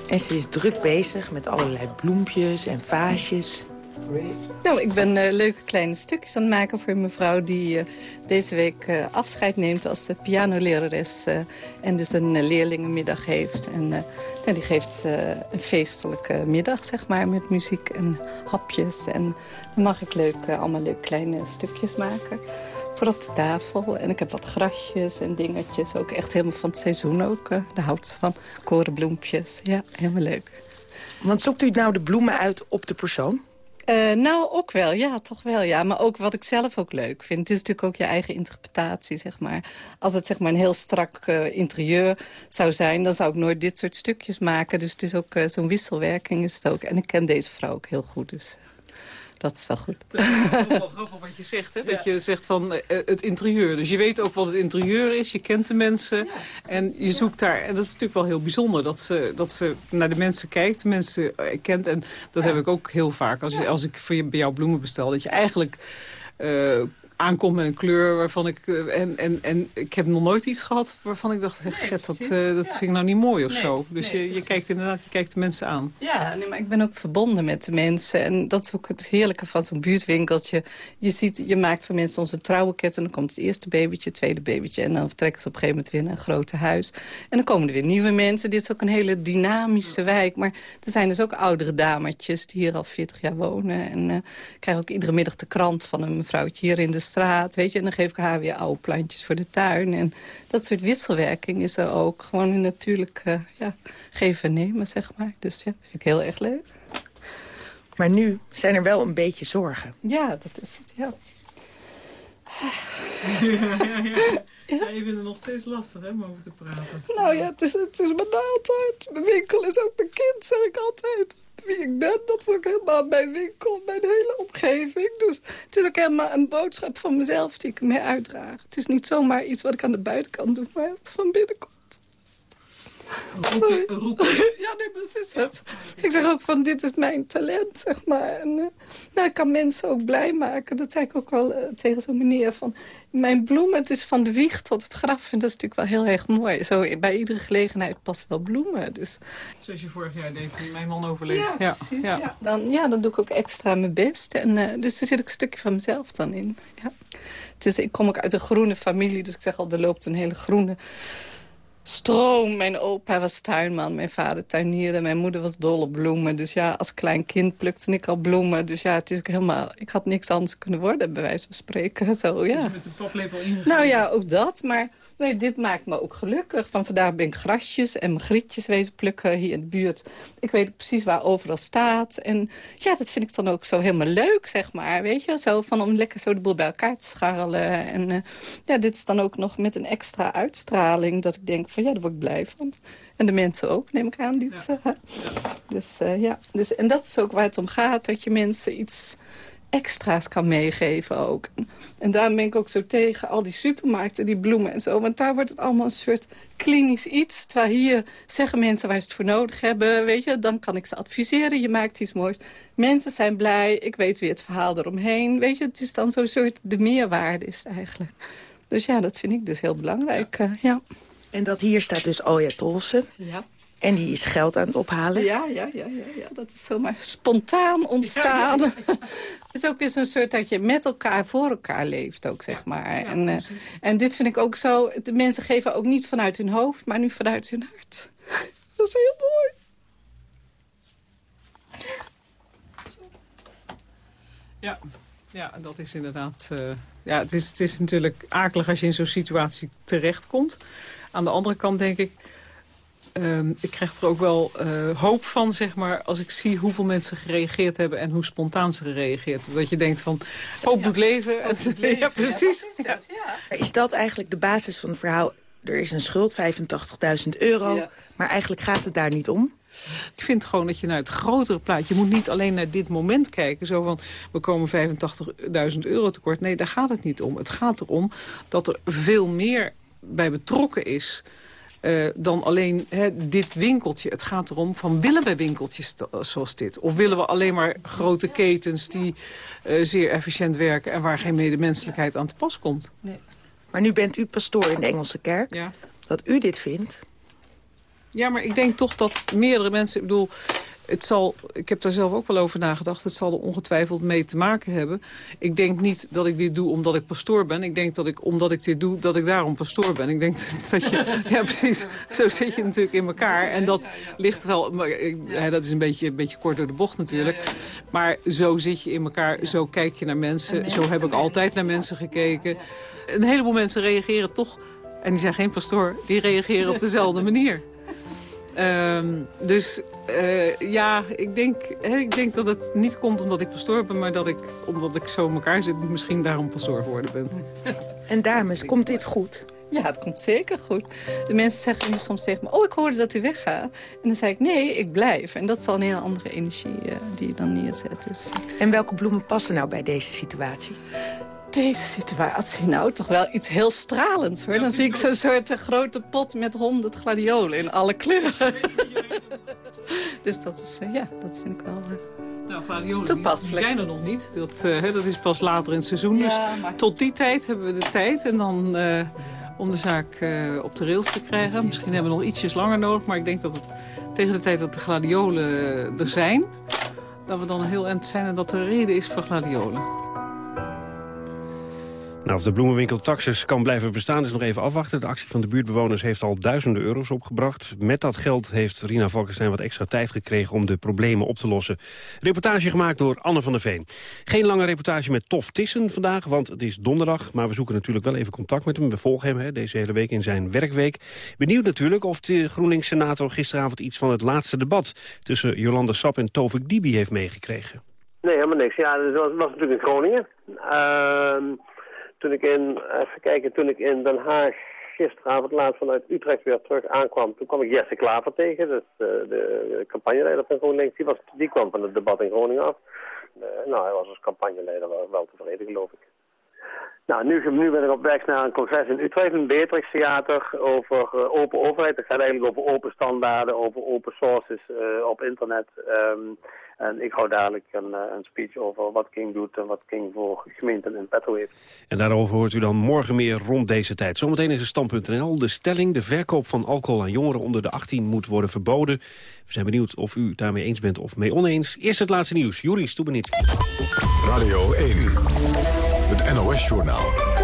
En ze is druk bezig met allerlei bloempjes en vaasjes. Nou, ik ben uh, leuke kleine stukjes aan het maken voor mevrouw... die uh, deze week uh, afscheid neemt als pianolerares... en dus een leerlingenmiddag heeft. En ja, die geeft een feestelijke middag, zeg maar, met muziek en hapjes. En dan mag ik leuk, allemaal leuk kleine stukjes maken voor op de tafel. En ik heb wat grasjes en dingetjes. Ook echt helemaal van het seizoen ook. Daar houdt ze van. Korenbloempjes. Ja, helemaal leuk. Want zoekt u nou de bloemen uit op de persoon? Uh, nou, ook wel. Ja, toch wel. Ja. Maar ook wat ik zelf ook leuk vind. Het is natuurlijk ook je eigen interpretatie, zeg maar. Als het zeg maar een heel strak uh, interieur zou zijn... dan zou ik nooit dit soort stukjes maken. Dus het is ook uh, zo'n wisselwerking is het ook. En ik ken deze vrouw ook heel goed, dus dat is wel goed. Het is wel grappig wat je zegt, hè? Dat je zegt van uh, het interieur. Dus je weet ook wat het interieur is, je kent de mensen. En je zoekt daar, en dat is natuurlijk wel heel bijzonder... dat ze, dat ze naar de mensen kijkt, de mensen kent. En dat heb ik ook heel vaak. Als, je, als ik voor je, bij jou bloemen bestel, dat je eigenlijk... Uh, aankomt met een kleur waarvan ik... Uh, en, en, en ik heb nog nooit iets gehad waarvan ik dacht... Nee, dat, uh, dat vind ik nou niet mooi of nee, zo. Dus nee, je, je kijkt inderdaad je kijkt de mensen aan. Ja, nee, maar ik ben ook verbonden met de mensen. En dat is ook het heerlijke van zo'n buurtwinkeltje. Je ziet, je maakt voor mensen onze trouwenketten. Dan komt het eerste babytje, het tweede babytje. En dan vertrekken ze op een gegeven moment weer naar een grote huis. En dan komen er weer nieuwe mensen. Dit is ook een hele dynamische wijk. Maar er zijn dus ook oudere dametjes die hier al 40 jaar wonen. En uh, ik krijg ook iedere middag de krant van een mevrouwtje hier in de straat, weet je. En dan geef ik haar weer oude plantjes voor de tuin. En dat soort wisselwerking is er ook. Gewoon een natuurlijk uh, ja, geven en nemen, zeg maar. Dus ja, vind ik heel erg leuk. Maar nu zijn er wel een beetje zorgen. Ja, dat is het, ja. Ja, ja, je vindt het nog steeds lastig hè, om over te praten. Nou ja, het is, het is mijn altijd. Mijn winkel is ook mijn kind, zeg ik altijd. wie ik ben. Dat is ook helemaal mijn winkel, mijn hele omgeving. Dus het is ook helemaal een boodschap van mezelf die ik mee uitdraag. Het is niet zomaar iets wat ik aan de buitenkant doe, maar het van binnenkomt. Sorry. Ja, nee, maar dat is het. Ik zeg ook van, dit is mijn talent, zeg maar. En uh, nou, ik kan mensen ook blij maken. Dat zei ik ook al uh, tegen zo'n meneer van... Mijn bloemen, het is van de wieg tot het graf. En dat is natuurlijk wel heel erg mooi. Zo, bij iedere gelegenheid passen wel bloemen. Dus. Zoals je vorig jaar deed toen mijn man overleed. Ja, ja. precies. Ja. ja. Dan, ja, dan doe ik ook extra mijn best. En, uh, dus er zit ook een stukje van mezelf dan in. Ja. Dus ik kom ook uit een groene familie. Dus ik zeg al, er loopt een hele groene stroom. Mijn opa was tuinman, mijn vader tuinierde. Mijn moeder was dol op bloemen. Dus ja, als klein kind plukte ik al bloemen. Dus ja, het is ook helemaal... Ik had niks anders kunnen worden, bij wijze van spreken. Zo, ja. Dus met de poplepel ingegaan? Nou ja, ook dat. Maar nee, dit maakt me ook gelukkig. Van vandaag ben ik grasjes en grietjes wezen plukken hier in de buurt. Ik weet precies waar overal staat. En ja, dat vind ik dan ook zo helemaal leuk, zeg maar. Weet je, zo van om lekker zo de boel bij elkaar te scharrelen. En uh, ja, dit is dan ook nog met een extra uitstraling... dat ik denk van ja, daar word ik blij van. En de mensen ook, neem ik aan. Die het, ja. Dus uh, ja, dus, en dat is ook waar het om gaat. Dat je mensen iets extra's kan meegeven ook. En daarom ben ik ook zo tegen al die supermarkten, die bloemen en zo. Want daar wordt het allemaal een soort klinisch iets. Terwijl hier zeggen mensen waar ze het voor nodig hebben. Weet je, dan kan ik ze adviseren. Je maakt iets moois. Mensen zijn blij. Ik weet weer het verhaal eromheen. Weet je, het is dan zo'n soort de meerwaarde is eigenlijk. Dus ja, dat vind ik dus heel belangrijk. Uh, ja. En dat hier staat dus Alja Tolsen. Ja. En die is geld aan het ophalen. Ja, ja, ja, ja, ja. dat is zomaar spontaan ontstaan. Ja, ja, ja. het is ook weer zo'n soort dat je met elkaar voor elkaar leeft ook, zeg maar. en, uh, en dit vind ik ook zo... De mensen geven ook niet vanuit hun hoofd, maar nu vanuit hun hart. dat is heel mooi. Ja, ja dat is inderdaad... Uh, ja, het is, het is natuurlijk akelig als je in zo'n situatie terechtkomt. Aan de andere kant denk ik... Um, ik krijg er ook wel uh, hoop van, zeg maar, als ik zie hoeveel mensen gereageerd hebben en hoe spontaan ze gereageerd hebben. Dat je denkt van, hoop ja, doet leven. Hoop doet leven. ja, precies. Ja, dat, ja. Is dat eigenlijk de basis van het verhaal? Er is een schuld, 85.000 euro, ja. maar eigenlijk gaat het daar niet om. Ik vind gewoon dat je naar het grotere plaatje... je moet niet alleen naar dit moment kijken. Zo van, we komen 85.000 euro tekort. Nee, daar gaat het niet om. Het gaat erom dat er veel meer bij betrokken is... Uh, dan alleen hè, dit winkeltje. Het gaat erom van willen we winkeltjes zoals dit? Of willen we alleen maar grote ketens die uh, zeer efficiënt werken... en waar geen medemenselijkheid aan te pas komt? Nee. Maar nu bent u pastoor in de Engelse kerk. Ja. Dat u dit vindt... Ja, maar ik denk toch dat meerdere mensen... Ik bedoel, het zal, ik heb daar zelf ook wel over nagedacht. Het zal er ongetwijfeld mee te maken hebben. Ik denk niet dat ik dit doe omdat ik pastoor ben. Ik denk dat ik, omdat ik dit doe, dat ik daarom pastoor ben. Ik denk dat je... Ja, precies. Zo zit je natuurlijk in elkaar. En dat ligt wel... Dat is een beetje, een beetje kort door de bocht natuurlijk. Maar zo zit je in elkaar. Zo kijk je naar mensen. Zo heb ik altijd naar mensen gekeken. Een heleboel mensen reageren toch... En die zijn geen pastoor. Die reageren op dezelfde manier. Um, dus uh, ja, ik denk, hè, ik denk dat het niet komt omdat ik pastoor ben... maar dat ik, omdat ik zo in elkaar zit, misschien daarom pastoor geworden ben. En dames, komt dit goed? Ja, het komt zeker goed. De mensen zeggen nu soms tegen me... oh, ik hoorde dat u weggaat. En dan zeg ik, nee, ik blijf. En dat is al een heel andere energie uh, die je dan neerzet. Dus. En welke bloemen passen nou bij deze situatie? deze situatie nou toch wel iets heel stralends, hoor. Dan zie ik zo'n soort grote pot met honderd gladiolen in alle kleuren. dus dat is, uh, ja, dat vind ik wel... Uh, nou, gladiolen, die, die zijn er nog niet. Dat, uh, dat is pas later in het seizoen. Ja, dus maar... tot die tijd hebben we de tijd. En dan om de zaak op de rails te krijgen. Misschien hebben we nog ietsjes langer nodig. Maar ik denk dat het tegen de tijd dat de gladiolen er zijn... dat we dan heel eind zijn en dat er reden is voor gladiolen. Nou, of de bloemenwinkel Taxus kan blijven bestaan is nog even afwachten. De actie van de buurtbewoners heeft al duizenden euro's opgebracht. Met dat geld heeft Rina Valkenstein wat extra tijd gekregen om de problemen op te lossen. Reportage gemaakt door Anne van der Veen. Geen lange reportage met Tof Tissen vandaag, want het is donderdag. Maar we zoeken natuurlijk wel even contact met hem. We volgen hem hè, deze hele week in zijn werkweek. Benieuwd natuurlijk of de GroenLinks-senator gisteravond iets van het laatste debat... tussen Jolanda Sap en Tovik Dibi heeft meegekregen. Nee, helemaal niks. Ja, dat was, natuurlijk in Groningen. Uh, toen ik in, even kijken, toen ik in Den Haag gisteravond laat vanuit Utrecht weer terug aankwam, toen kwam ik Jesse Klaver tegen, dus de, de campagneleider van GroenLinks. Die, was, die kwam van het debat in Groningen af. nou, hij was als campagneleider wel, wel tevreden, geloof ik. Nou, nu, nu ben ik op weg naar een congres in Utrecht, een Beatrix Theater, over open overheid. Het gaat eigenlijk over open standaarden, over open sources uh, op internet. Um, en ik hou dadelijk een, uh, een, speech over wat King doet en wat King voor gemeenten in petto heeft. En daarover hoort u dan morgen meer rond deze tijd. Zometeen is het stand.nl. De stelling, de verkoop van alcohol aan jongeren onder de 18 moet worden verboden. We zijn benieuwd of u daarmee eens bent of mee oneens. Eerst het laatste nieuws. Juri Stubenit. Radio 1. Het NOS-journaal.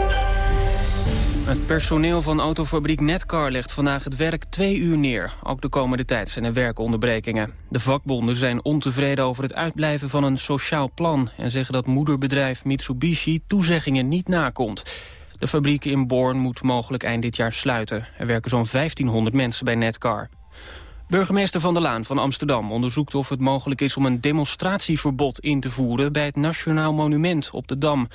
Het personeel van autofabriek Netcar legt vandaag het werk twee uur neer. Ook de komende tijd zijn er werkonderbrekingen. De vakbonden zijn ontevreden over het uitblijven van een sociaal plan... en zeggen dat moederbedrijf Mitsubishi toezeggingen niet nakomt. De fabriek in Born moet mogelijk eind dit jaar sluiten. Er werken zo'n 1500 mensen bij Netcar. Burgemeester Van der Laan van Amsterdam onderzoekt of het mogelijk is om een demonstratieverbod in te voeren bij het Nationaal Monument op de Dam.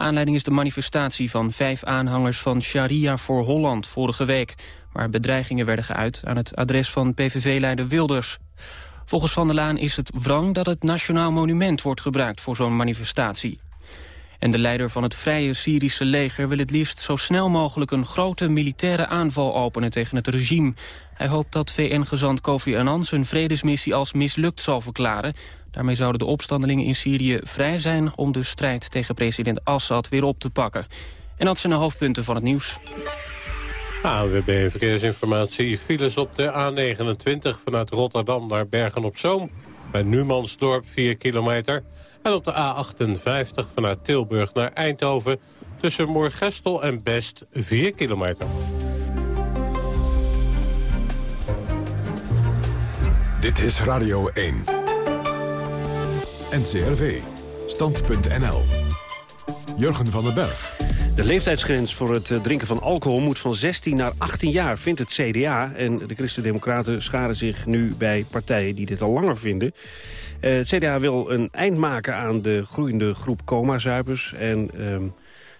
Aanleiding is de manifestatie van vijf aanhangers van Sharia voor Holland vorige week... waar bedreigingen werden geuit aan het adres van PVV-leider Wilders. Volgens Van der Laan is het wrang dat het Nationaal Monument wordt gebruikt voor zo'n manifestatie. En de leider van het Vrije Syrische leger wil het liefst zo snel mogelijk een grote militaire aanval openen tegen het regime. Hij hoopt dat VN-gezant Kofi Annan zijn vredesmissie als mislukt zal verklaren Daarmee zouden de opstandelingen in Syrië vrij zijn om de strijd tegen president Assad weer op te pakken. En dat zijn de hoofdpunten van het nieuws. AWB Verkeersinformatie. Files op de A29 vanuit Rotterdam naar Bergen-op-Zoom. Bij Numansdorp 4 kilometer. En op de A58 vanuit Tilburg naar Eindhoven... tussen Moorgestel en Best 4 kilometer. Dit is Radio 1. NCRV. Stand.nl. Jurgen van den Berg. De leeftijdsgrens voor het eh, drinken van alcohol moet van 16 naar 18 jaar, vindt het CDA. En de Christen-Democraten scharen zich nu bij partijen die dit al langer vinden. Uh, het CDA wil een eind maken aan de groeiende groep coma-zuipers. En... Uh,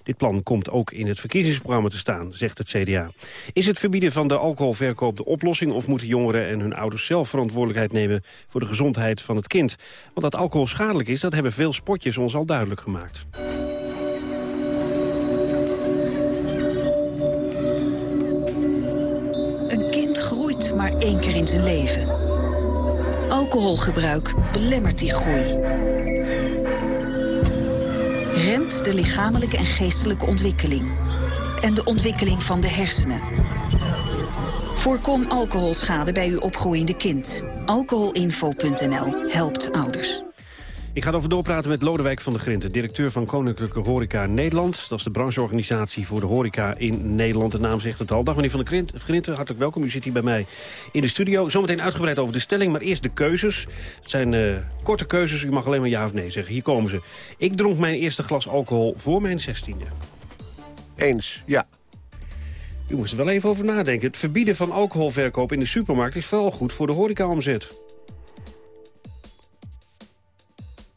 dit plan komt ook in het verkiezingsprogramma te staan, zegt het CDA. Is het verbieden van de alcoholverkoop de oplossing... of moeten jongeren en hun ouders zelf verantwoordelijkheid nemen... voor de gezondheid van het kind? Want dat alcohol schadelijk is, dat hebben veel sportjes ons al duidelijk gemaakt. Een kind groeit maar één keer in zijn leven. Alcoholgebruik belemmert die groei remt de lichamelijke en geestelijke ontwikkeling. En de ontwikkeling van de hersenen. Voorkom alcoholschade bij uw opgroeiende kind. Alcoholinfo.nl helpt ouders. Ik ga erover doorpraten met Lodewijk van der Grinten, directeur van Koninklijke Horeca Nederland. Dat is de brancheorganisatie voor de horeca in Nederland. De naam zegt het al. Dag meneer van der Grinten, hartelijk welkom. U zit hier bij mij in de studio. Zometeen uitgebreid over de stelling, maar eerst de keuzes. Het zijn uh, korte keuzes, u mag alleen maar ja of nee zeggen. Hier komen ze. Ik dronk mijn eerste glas alcohol voor mijn zestiende. Eens, ja. U moest er wel even over nadenken. Het verbieden van alcoholverkoop in de supermarkt is vooral goed voor de horecaomzet.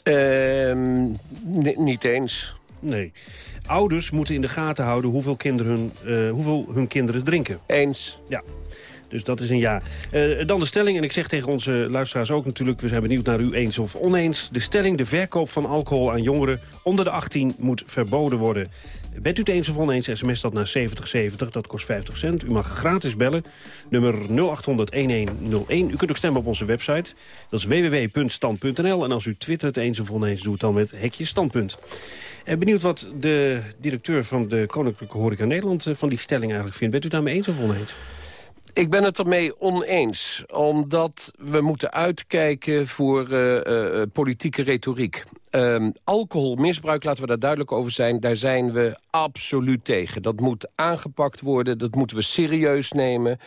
Uh, niet eens. Nee. Ouders moeten in de gaten houden hoeveel, kinderen hun, uh, hoeveel hun kinderen drinken. Eens. Ja. Dus dat is een ja. Uh, dan de stelling, en ik zeg tegen onze luisteraars ook natuurlijk... we zijn benieuwd naar u eens of oneens. De stelling, de verkoop van alcohol aan jongeren onder de 18 moet verboden worden. Bent u het eens of oneens, sms dat naar 7070, dat kost 50 cent. U mag gratis bellen, nummer 0800-1101. U kunt ook stemmen op onze website, dat is www.stand.nl. En als u twittert eens of oneens, doe het dan met hekje standpunt. En benieuwd wat de directeur van de Koninklijke Horeca Nederland eh, van die stelling eigenlijk vindt. Bent u daarmee eens of oneens? Ik ben het ermee oneens, omdat we moeten uitkijken voor uh, uh, politieke retoriek. Um, alcoholmisbruik, laten we daar duidelijk over zijn... daar zijn we absoluut tegen. Dat moet aangepakt worden, dat moeten we serieus nemen.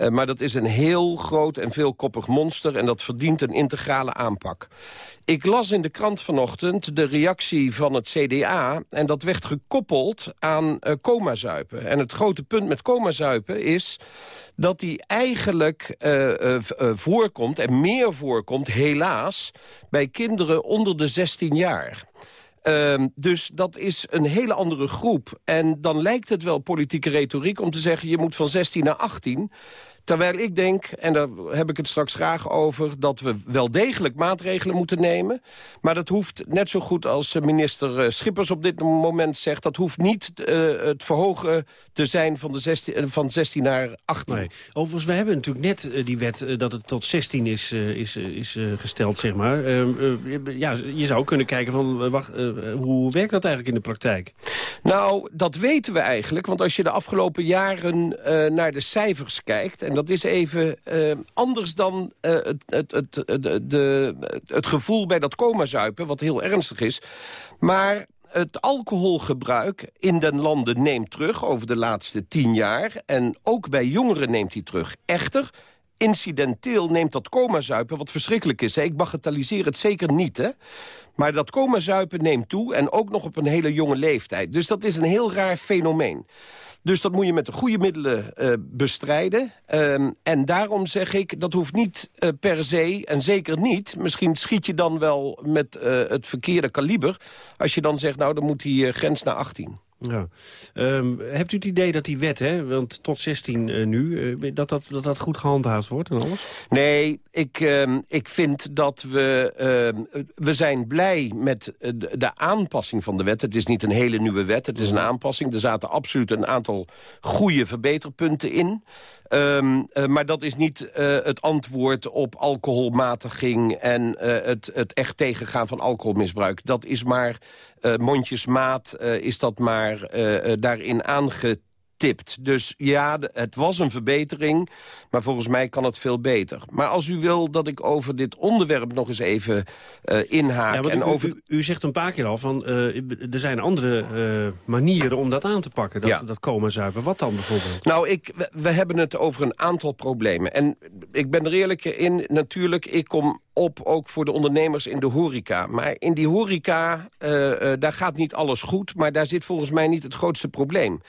Uh, maar dat is een heel groot en veelkoppig monster... en dat verdient een integrale aanpak. Ik las in de krant vanochtend de reactie van het CDA... en dat werd gekoppeld aan uh, coma-zuipen. En het grote punt met coma-zuipen is dat die eigenlijk uh, voorkomt, en meer voorkomt, helaas... bij kinderen onder de 16 jaar. Ehm, dus dat is een hele andere groep. En dan lijkt het wel politieke retoriek om te zeggen... je moet van 16 naar 18. Terwijl ik denk, en daar heb ik het straks graag over... dat we wel degelijk maatregelen moeten nemen. Maar dat hoeft net zo goed als minister eh, Schippers op dit moment zegt... dat hoeft niet uh, het verhogen te zijn van, de 16, eh, van 16 naar 18. Nee. Overigens, we hebben natuurlijk net uh, die wet dat het tot 16 is, is, is gesteld, zeg maar. Ehm, ja, je zou kunnen kijken van, wacht, hoe werkt dat eigenlijk in de praktijk? Nou, dat weten we eigenlijk. Want als je de afgelopen jaren naar de cijfers kijkt... en dat is even uh, anders dan uh, het, het, het, de, het gevoel bij dat coma-zuipen, wat heel ernstig is. Maar het alcoholgebruik in den landen neemt terug over de laatste tien jaar. En ook bij jongeren neemt hij terug. Echter, incidenteel neemt dat coma-zuipen, wat verschrikkelijk is. Ik bagatelliseer het zeker niet, hè? Maar dat coma-zuipen neemt toe en ook nog op een hele jonge leeftijd. Dus dat is een heel raar fenomeen. Dus dat moet je met de goede middelen uh, bestrijden. Um, en daarom zeg ik, dat hoeft niet uh, per se, en zeker niet... misschien schiet je dan wel met uh, het verkeerde kaliber... als je dan zegt, nou, dan moet die grens naar 18. Ja. Um, hebt u het idee dat die wet, hè, want tot 16 uh, nu, uh, dat, dat, dat dat goed gehandhaafd wordt en alles? Nee, ik, uh, ik vind dat we... Ehm, we zijn blij met de, de, aanpassing van de wet. Het is niet een hele nieuwe wet, het is een aanpassing. Er zaten absoluut een aantal goede verbeterpunten in. Um, uh, maar dat is niet uh, het antwoord op alcoholmatiging... en uh, het, het echt tegengaan van alcoholmisbruik. Dat is maar mondjesmaat, is dat maar daarin aangetrokken tipt. Dus ja, het was een verbetering, maar volgens mij kan het veel beter. Maar als u wil dat ik over dit onderwerp nog eens even uh, inhaak... Ja, en u, over... U, u, zegt een paar keer al, van, uh, er zijn andere uh, manieren om dat aan te pakken, dat, ja. dat coma zuipen. Wat dan bijvoorbeeld? Nou, ik, we, we hebben het over een aantal problemen. En ik ben er eerlijk in, natuurlijk, ik kom op ook voor de ondernemers in de horeca. Maar in die horeca, daar gaat niet alles goed... maar daar zit volgens mij niet het grootste probleem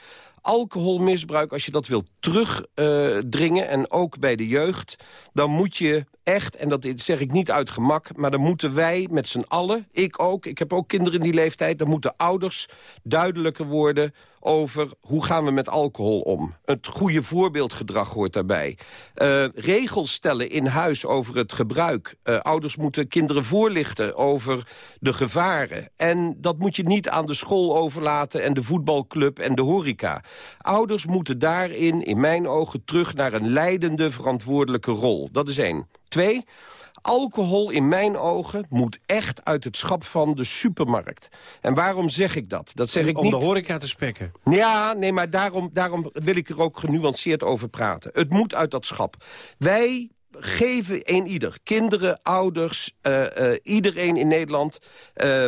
alcoholmisbruik, als je dat wilt terugdringen... Uh, en ook bij de jeugd, dan moet je echt, en dat zeg ik niet uit gemak... maar dan moeten wij met z'n allen, ik ook, ik heb ook kinderen in die leeftijd... dan moeten ouders duidelijker worden over hoe gaan we met alcohol om. Het goede voorbeeldgedrag hoort daarbij. Uh, regels stellen in huis over het gebruik. Uh, ouders moeten kinderen voorlichten over de gevaren. En dat moet je niet aan de school overlaten en de voetbalclub en de horeca. Ouders moeten daarin, in mijn ogen, terug naar een leidende verantwoordelijke rol. Dat is één. Twee, Alcohol in mijn ogen moet echt uit het schap van de supermarkt. En waarom zeg ik dat? dat zeg ik Om niet... de horeca te spekken? Ja, nee, maar daarom, daarom wil ik er ook genuanceerd over praten. Het moet uit dat schap. Wij geven een ieder, kinderen, ouders, uh, uh, iedereen in Nederland... Uh,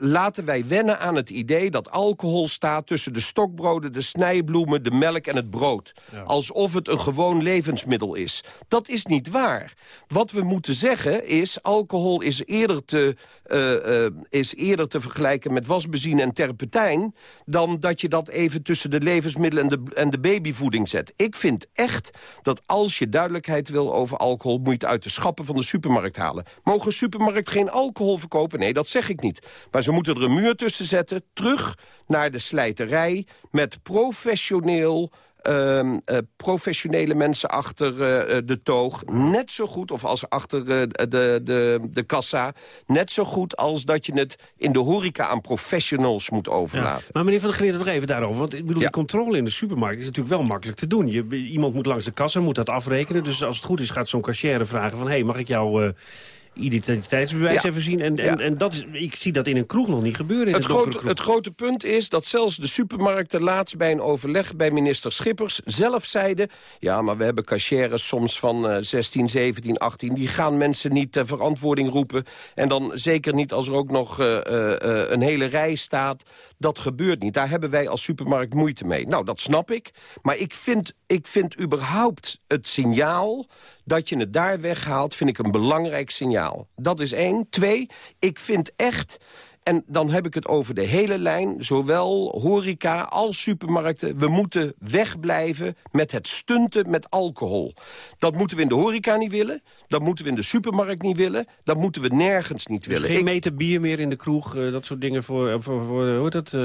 laten wij wennen aan het idee dat alcohol staat tussen de stokbroden... de snijbloemen, de melk en het brood. Ja. Alsof het een gewoon levensmiddel is. Dat is niet waar. Wat we moeten zeggen is, alcohol is eerder te, uh, is eerder te vergelijken met wasbenzine en terpentijn... dan dat je dat even tussen de levensmiddelen en de, en de babyvoeding zet. Ik vind echt dat als je duidelijkheid wil over alcohol... moet je uit de schappen van de supermarkt halen. Mogen een supermarkt geen alcohol verkopen? Nee, dat zeg ik niet. Maar ze moeten er een muur tussen zetten, terug naar de slijterij... met professioneel uh, uh, professionele mensen achter uh, de toog. Net zo goed, of als achter de, de, de kassa... net zo goed als dat je het in de horeca aan professionals moet overlaten. Ja, maar meneer Van der Gleer, nog even daarover. Want ik bedoel, ja. controle in de supermarkt is natuurlijk wel makkelijk te doen. Je, iemand moet langs de kassa, moet dat afrekenen. Dus als het goed is, gaat zo'n cashier vragen van... hé, hey, mag ik jou identiteitsbewijs ja. even zien. En, en, ja. en dat is, ik zie dat in een kroeg nog niet gebeuren. In het, grote, het grote punt is dat zelfs de supermarkten laatst bij een overleg bij minister Schippers zelf zeiden... ja, maar we hebben cashiers soms van uh, 16, 17, 18... die gaan mensen niet ter verantwoording roepen. En dan zeker niet als er ook nog uh, uh, een hele rij staat. Dat gebeurt niet. Daar hebben wij als supermarkt moeite mee. Nou, dat snap ik. Maar ik vind, ik vind überhaupt het signaal dat je het daar weghaalt, vind ik een belangrijk signaal. Dat is één. Twee, ik vind echt En dan heb ik het over de hele lijn, zowel horeca als supermarkten. We moeten wegblijven met het stunten met alcohol. Dat moeten we in de horeca niet willen. Dat moeten we in de supermarkt niet willen. Dat moeten we nergens niet Dus willen. geen Ik- meter bier meer in de kroeg, eh, dat soort dingen voor, voor, voor hoe heet dat, eh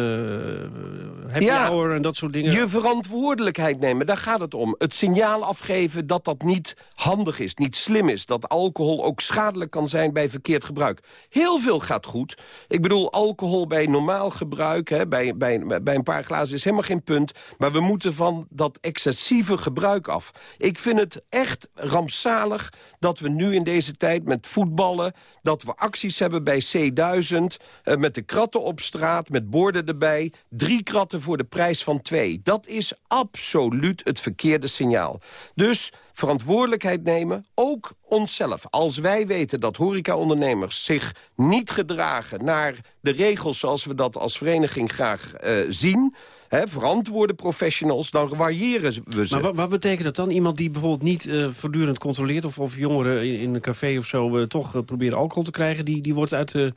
happy Ja, hour en dat soort dingen. Je verantwoordelijkheid nemen, daar gaat het om. Het signaal afgeven dat dat niet handig is, niet slim is. Dat alcohol ook schadelijk kan zijn bij verkeerd gebruik. Heel veel gaat goed. Ik bedoel, alcohol bij normaal gebruik, hè, bij, bij, bij een paar glazen is helemaal geen punt. Maar we moeten van dat excessieve gebruik af. Ik vind het echt rampzalig dat we nu in deze tijd met voetballen... dat we acties hebben bij C1000, eh, met de kratten op straat, met borden erbij. Drie kratten voor de prijs van twee. Dat is absoluut het verkeerde signaal. Dus verantwoordelijkheid nemen, ook onszelf. Als wij weten dat horecaondernemers zich niet gedragen... naar de regels zoals we dat als vereniging graag eh, zien... Hè, verantwoorde professionals, dan variëren we ze. Maar wat, wat betekent dat dan? Iemand die bijvoorbeeld niet eh, voortdurend controleert... of, of jongeren in, een café of zo eh, toch eh, proberen alcohol te krijgen... die, die wordt uit de,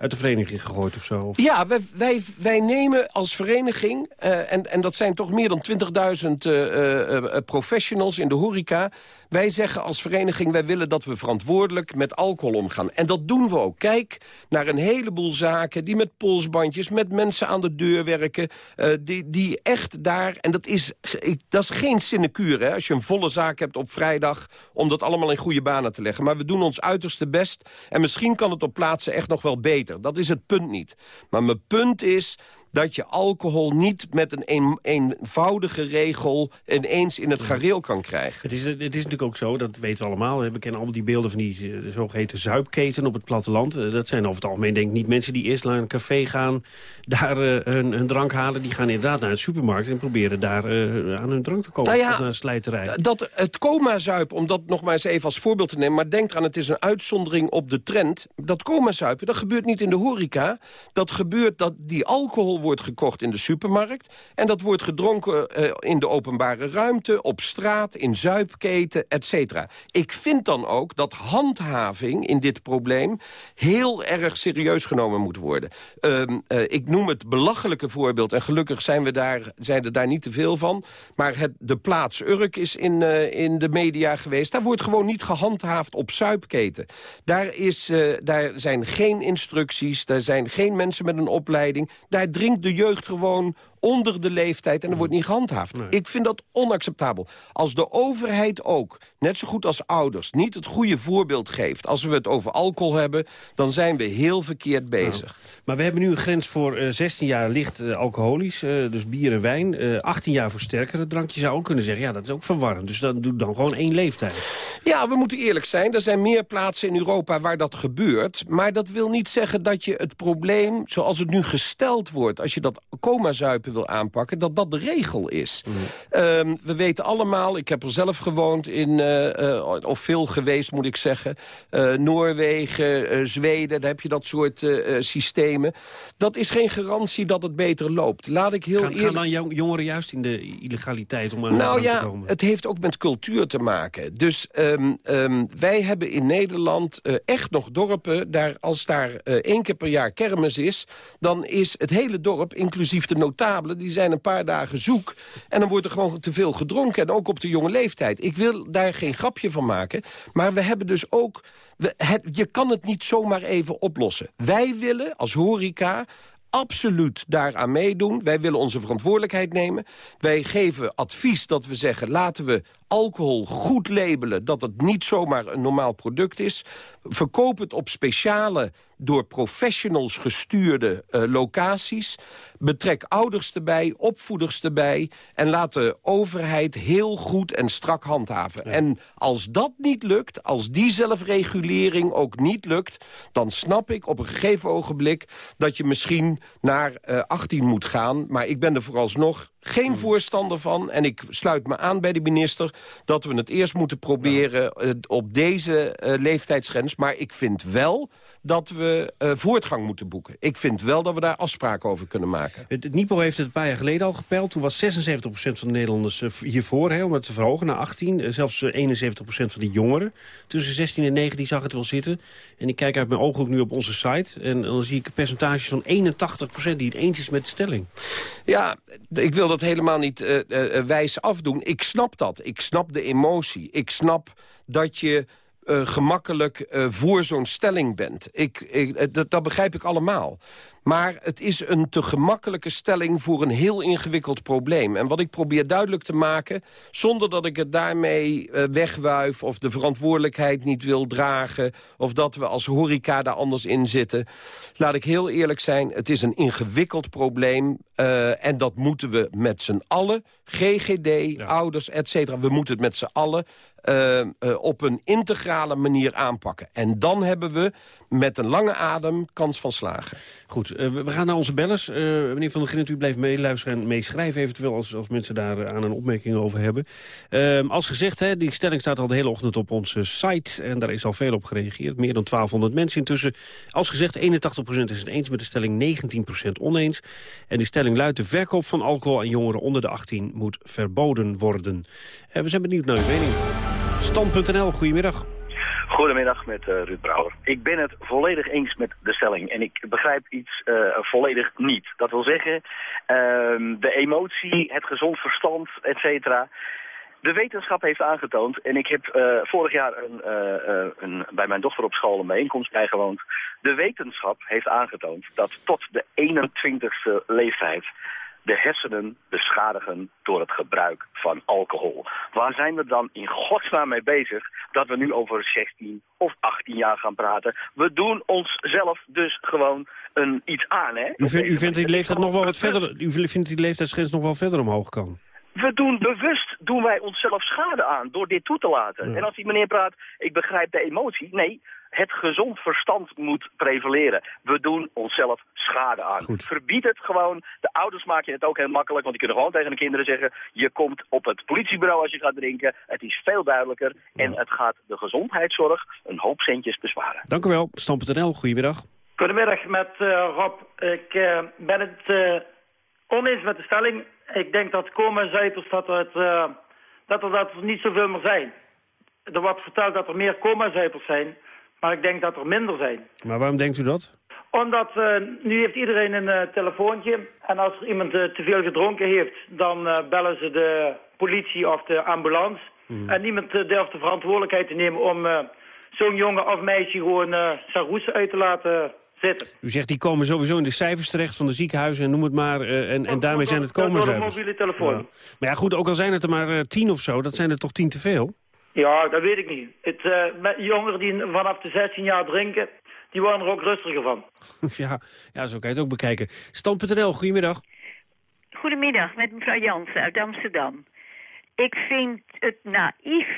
uit de vereniging gegooid of zo? Of... Ja, wij, wij, wij nemen als vereniging, eh, en, en dat zijn toch meer dan 20.000 eh, eh, professionals in de horeca... wij zeggen als vereniging, wij willen dat we verantwoordelijk met alcohol omgaan. En dat doen we ook. Kijk naar een heleboel zaken die met polsbandjes, met mensen aan de deur werken... die, die echt daar, en dat is, ik, dat is geen sinecure, hè, als je een volle zaak hebt op vrijdag... om dat allemaal in goede banen te leggen. Maar we doen ons uiterste best en misschien kan het op plaatsen echt nog wel beter. Dat is het punt niet. Maar mijn punt is dat je alcohol niet met een, een eenvoudige regel ineens in het gareel kan krijgen. Het is, het is natuurlijk ook zo, dat weten we allemaal. We kennen allemaal die beelden van die eh, zogeheten zuipketen op het platteland. Eh, Dat zijn over het algemeen denk ik niet mensen die eerst naar een café gaan... daar eh, hun, hun drank halen. Die gaan inderdaad naar de supermarkt en proberen daar aan hun drank te komen. Nou ja, naar een slijterij. Dat, het coma-zuipen, om dat nog maar eens even als voorbeeld te nemen... maar denk eraan, het is een uitzondering op de trend. Dat coma-zuipen, dat gebeurt niet in de horeca. Dat gebeurt dat die alcohol wordt gekocht in de supermarkt... en dat wordt gedronken eh, in de openbare ruimte, op straat, in zuipketen, et cetera. Ik vind dan ook dat handhaving in dit probleem... heel erg serieus genomen moet worden. Ehm, eh, ik noem het belachelijke voorbeeld... en gelukkig zijn, we daar, zijn er daar niet te veel van... maar het, de plaats Urk is in, eh, in de media geweest. Daar wordt gewoon niet gehandhaafd op zuipketen. Daar, is, daar zijn geen instructies, daar zijn geen mensen met een opleiding. Daar de jeugd gewoon onder de leeftijd en er wordt niet gehandhaafd. Ik vind dat onacceptabel. Als de overheid ook, net zo goed als ouders, niet het goede voorbeeld geeft... als we het over alcohol hebben, dan zijn we heel verkeerd bezig. Maar we hebben nu een grens voor eh, 16 jaar licht eh, alcoholisch, eh, dus bier en wijn. Eh, 18 jaar voor sterkere drank. Je zou ook kunnen zeggen, ja, dat is ook verwarrend. Dus dan doe dan gewoon één leeftijd. Ja, we moeten eerlijk zijn. Er zijn meer plaatsen in Europa waar dat gebeurt. Maar dat wil niet zeggen dat je het probleem, zoals het nu gesteld wordt... als je dat coma-zuipen wil aanpakken, dat dat de regel is. Ehm, we weten allemaal, ik heb er zelf gewoond in... eh, eh, of veel geweest, moet ik zeggen. Eh, Noorwegen, Zweden, daar heb je dat soort systemen. Dat is geen garantie dat het beter loopt. Laat ik heel Gaan, eerlijk... gaan dan jong- jongeren juist in de illegaliteit om aan Nou ja, te komen? het heeft ook met cultuur te maken. Dus ehm, ehm, wij hebben in Nederland echt nog dorpen... Daar, als daar één keer per jaar kermis is... dan is het hele dorp, inclusief de die zijn een paar dagen zoek. En dan wordt er gewoon te veel gedronken. En ook op de jonge leeftijd. Ik wil daar geen grapje van maken. Maar we hebben dus ook... We, het, je kan het niet zomaar even oplossen. Wij willen als horeca absoluut daaraan meedoen. Wij willen onze verantwoordelijkheid nemen. Wij geven advies dat we zeggen... laten we alcohol goed labelen... dat het niet zomaar een normaal product is. Verkoop het op speciale, door professionals gestuurde eh, locaties. Betrek ouders erbij, opvoeders erbij... en laat de overheid heel goed en strak handhaven. En als dat niet lukt, als die zelfregulering ook niet lukt... dan snap ik op een gegeven ogenblik dat je misschien naar eh, 18 moet gaan. Maar ik ben er vooralsnog geen voorstander van, en ik sluit me aan bij de minister... dat we het eerst moeten proberen eh, op deze eh, leeftijdsgrens. Maar ik vind wel dat we eh, voortgang moeten boeken. Ik vind wel dat we daar afspraken over kunnen maken. Het, NIPO heeft het een paar jaar geleden al gepeild. Toen was 76% van de Nederlanders hiervoor, hè, om het te verhogen naar 18. Eh, zelfs eh, 71% van de jongeren tussen 16 en 19 zag het wel zitten. En ik kijk uit mijn ooghoek nu op onze site. En dan zie ik percentages van 81% die het eens is met de stelling. Ja, ik wil dat helemaal niet eh, eh, wijs afdoen. Ik snap dat. Ik snap de emotie. Ik snap dat je gemakkelijk voor zo'n stelling bent. Ik, ik, dat begrijp ik allemaal. Maar het is een te gemakkelijke stelling voor een heel ingewikkeld probleem. En wat ik probeer duidelijk te maken... zonder dat ik het daarmee eh, wegwuif of de verantwoordelijkheid niet wil dragen... of dat we als horeca daar anders in zitten. Laat ik heel eerlijk zijn, het is een ingewikkeld probleem... eh, en dat moeten we met z'n allen, GGD, ouders, et cetera... we moeten het met z'n allen eh, eh, op een integrale manier aanpakken. En dan hebben we met een lange adem kans van slagen. Goed, eh, we gaan naar onze bellers. Eh, meneer Van der Grint, u blijft meeluisteren en meeschrijven eventueel... als, als mensen daar aan een opmerking over hebben. Ehm, als gezegd, hè, die stelling staat al de hele ochtend op onze site... en daar is al veel op gereageerd. Meer dan 1200 mensen intussen. Als gezegd, 81% is het eens met de stelling, 19% oneens. En die stelling luidt... de verkoop van alcohol aan jongeren onder de 18 moet verboden worden. We zijn benieuwd naar uw mening. Stand.nl, goedemiddag. Goedemiddag met eh, Ruud Brouwer. Ik ben het volledig eens met de stelling. En ik begrijp iets eh, volledig niet. Dat wil zeggen, ehm, de emotie, het gezond verstand, et cetera. De wetenschap heeft aangetoond, en ik heb eh, vorig jaar een, een, bij mijn dochter op school een bijeenkomst bijgewoond. De wetenschap heeft aangetoond dat tot de 21ste leeftijd de hersenen beschadigen door het gebruik van alcohol. Waar zijn we dan in godsnaam mee bezig dat we nu over 16 of 18 jaar gaan praten? We doen onszelf dus gewoon een, iets aan, hè? U, vindt- u vindt die leeftijd nog wel wat verder... U vindt die leeftijdsgrens nog wel verder omhoog kan? We doen bewust, doen wij onszelf schade aan door dit toe te laten. En als die meneer praat, ik begrijp de emotie. Nee, het gezond verstand moet prevaleren. We doen onszelf schade aan. Verbied het gewoon. De ouders maken het ook heel makkelijk, want die kunnen gewoon tegen de kinderen zeggen... je komt op het politiebureau als je gaat drinken. Het is veel duidelijker en het gaat de gezondheidszorg een hoop centjes besparen. Dank u wel. Stam.nl, goedemiddag. Goedemiddag met eh, Rob. Ik eh, ben het eh, oneens met de stelling. Ik denk dat coma-zuipers dat, het, eh, dat, er, dat er niet zoveel meer zijn. Er wordt verteld dat er meer coma-zuipers zijn, maar ik denk dat er minder zijn. Maar waarom denkt u dat? Omdat eh, nu heeft iedereen een eh, telefoontje en als er iemand eh, te veel gedronken heeft, dan eh, bellen ze de politie of de ambulance. En niemand eh, durft de verantwoordelijkheid te nemen om eh, zo'n jongen of meisje gewoon eh zijn roes uit te laten zitten. U zegt die komen sowieso in de cijfers terecht van de ziekenhuizen en noem het maar. eh, en, en daarmee zijn het Door- door de coma mobiele telefoon. Maar ja goed, ook al zijn het er maar eh, tien of zo, dat zijn er toch tien te veel? Ja, dat weet ik niet. Het, eh, met jongeren die vanaf de 16 jaar drinken, die worden er ook rustiger van. ja, ja, zo kan je het ook bekijken. Stand.nl, goedemiddag. Goedemiddag, met mevrouw Jansen uit Amsterdam. Ik vind het naïef,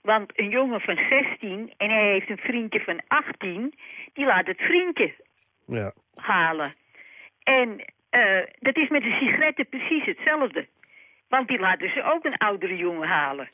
want een jongen van 16 en hij heeft een vriendje van 18, die laat het vriendje Ja. halen. En eh, dat is met de sigaretten precies hetzelfde. Want die laten ze ook een oudere jongen halen.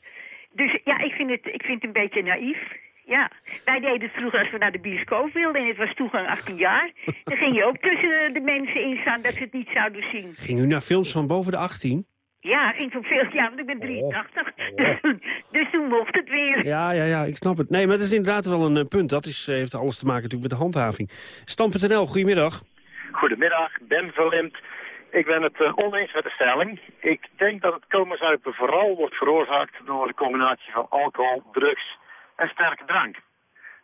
Dus ja, ik vind het, ik vind het een beetje naïef. Ja, wij deden het vroeger als we naar de bioscoop wilden en het was toegang 18 jaar. Dan ging je ook tussen de mensen in staan dat ze het niet zouden zien. Ging u naar films van boven de 18? Ja, ging van veel, ja, want ik ben 83. Dus, toen- dus toen mocht het weer. Ja, ja, ja, ik snap het. Nee, maar dat is inderdaad wel een eh, punt. Dat is, eh, heeft alles te maken natuurlijk met de handhaving. Stand.nl, goedemiddag. Goedemiddag, Ben Verlimt. Ik ben het eh, oneens met de stelling. Ik denk dat het komenzuipen vooral wordt veroorzaakt door de combinatie van alcohol, drugs en sterke drank.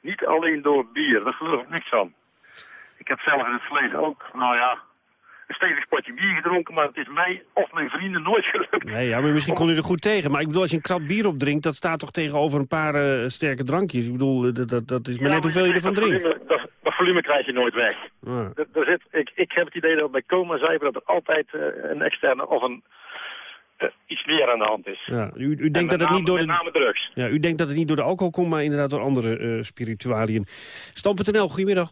Niet alleen door bier, daar geloof ik niks van. Ik heb zelf in het verleden ook, nou ja, een stevig potje bier gedronken, maar het is mij of mijn vrienden nooit gelukt. Nee, ja, maar misschien kon u er goed tegen. Maar ik bedoel, als je een krat bier opdrinkt, dat staat toch tegenover een paar eh, sterke drankjes. Ik bedoel, eh, dat, dat, dat is maar net hoeveel je ervan drinkt. dat volume krijg je nooit weg. Ja. Er, er zit, ik, ik heb het idee dat bij coma zuipen dat er altijd eh, een externe of een, eh, iets meer aan de hand is. Ja, u, u En denkt dat het name- niet door de... name drugs. Ja, u denkt dat het niet door de alcohol komt, maar inderdaad door andere eh spiritualiën. Stand.nl, goedemiddag.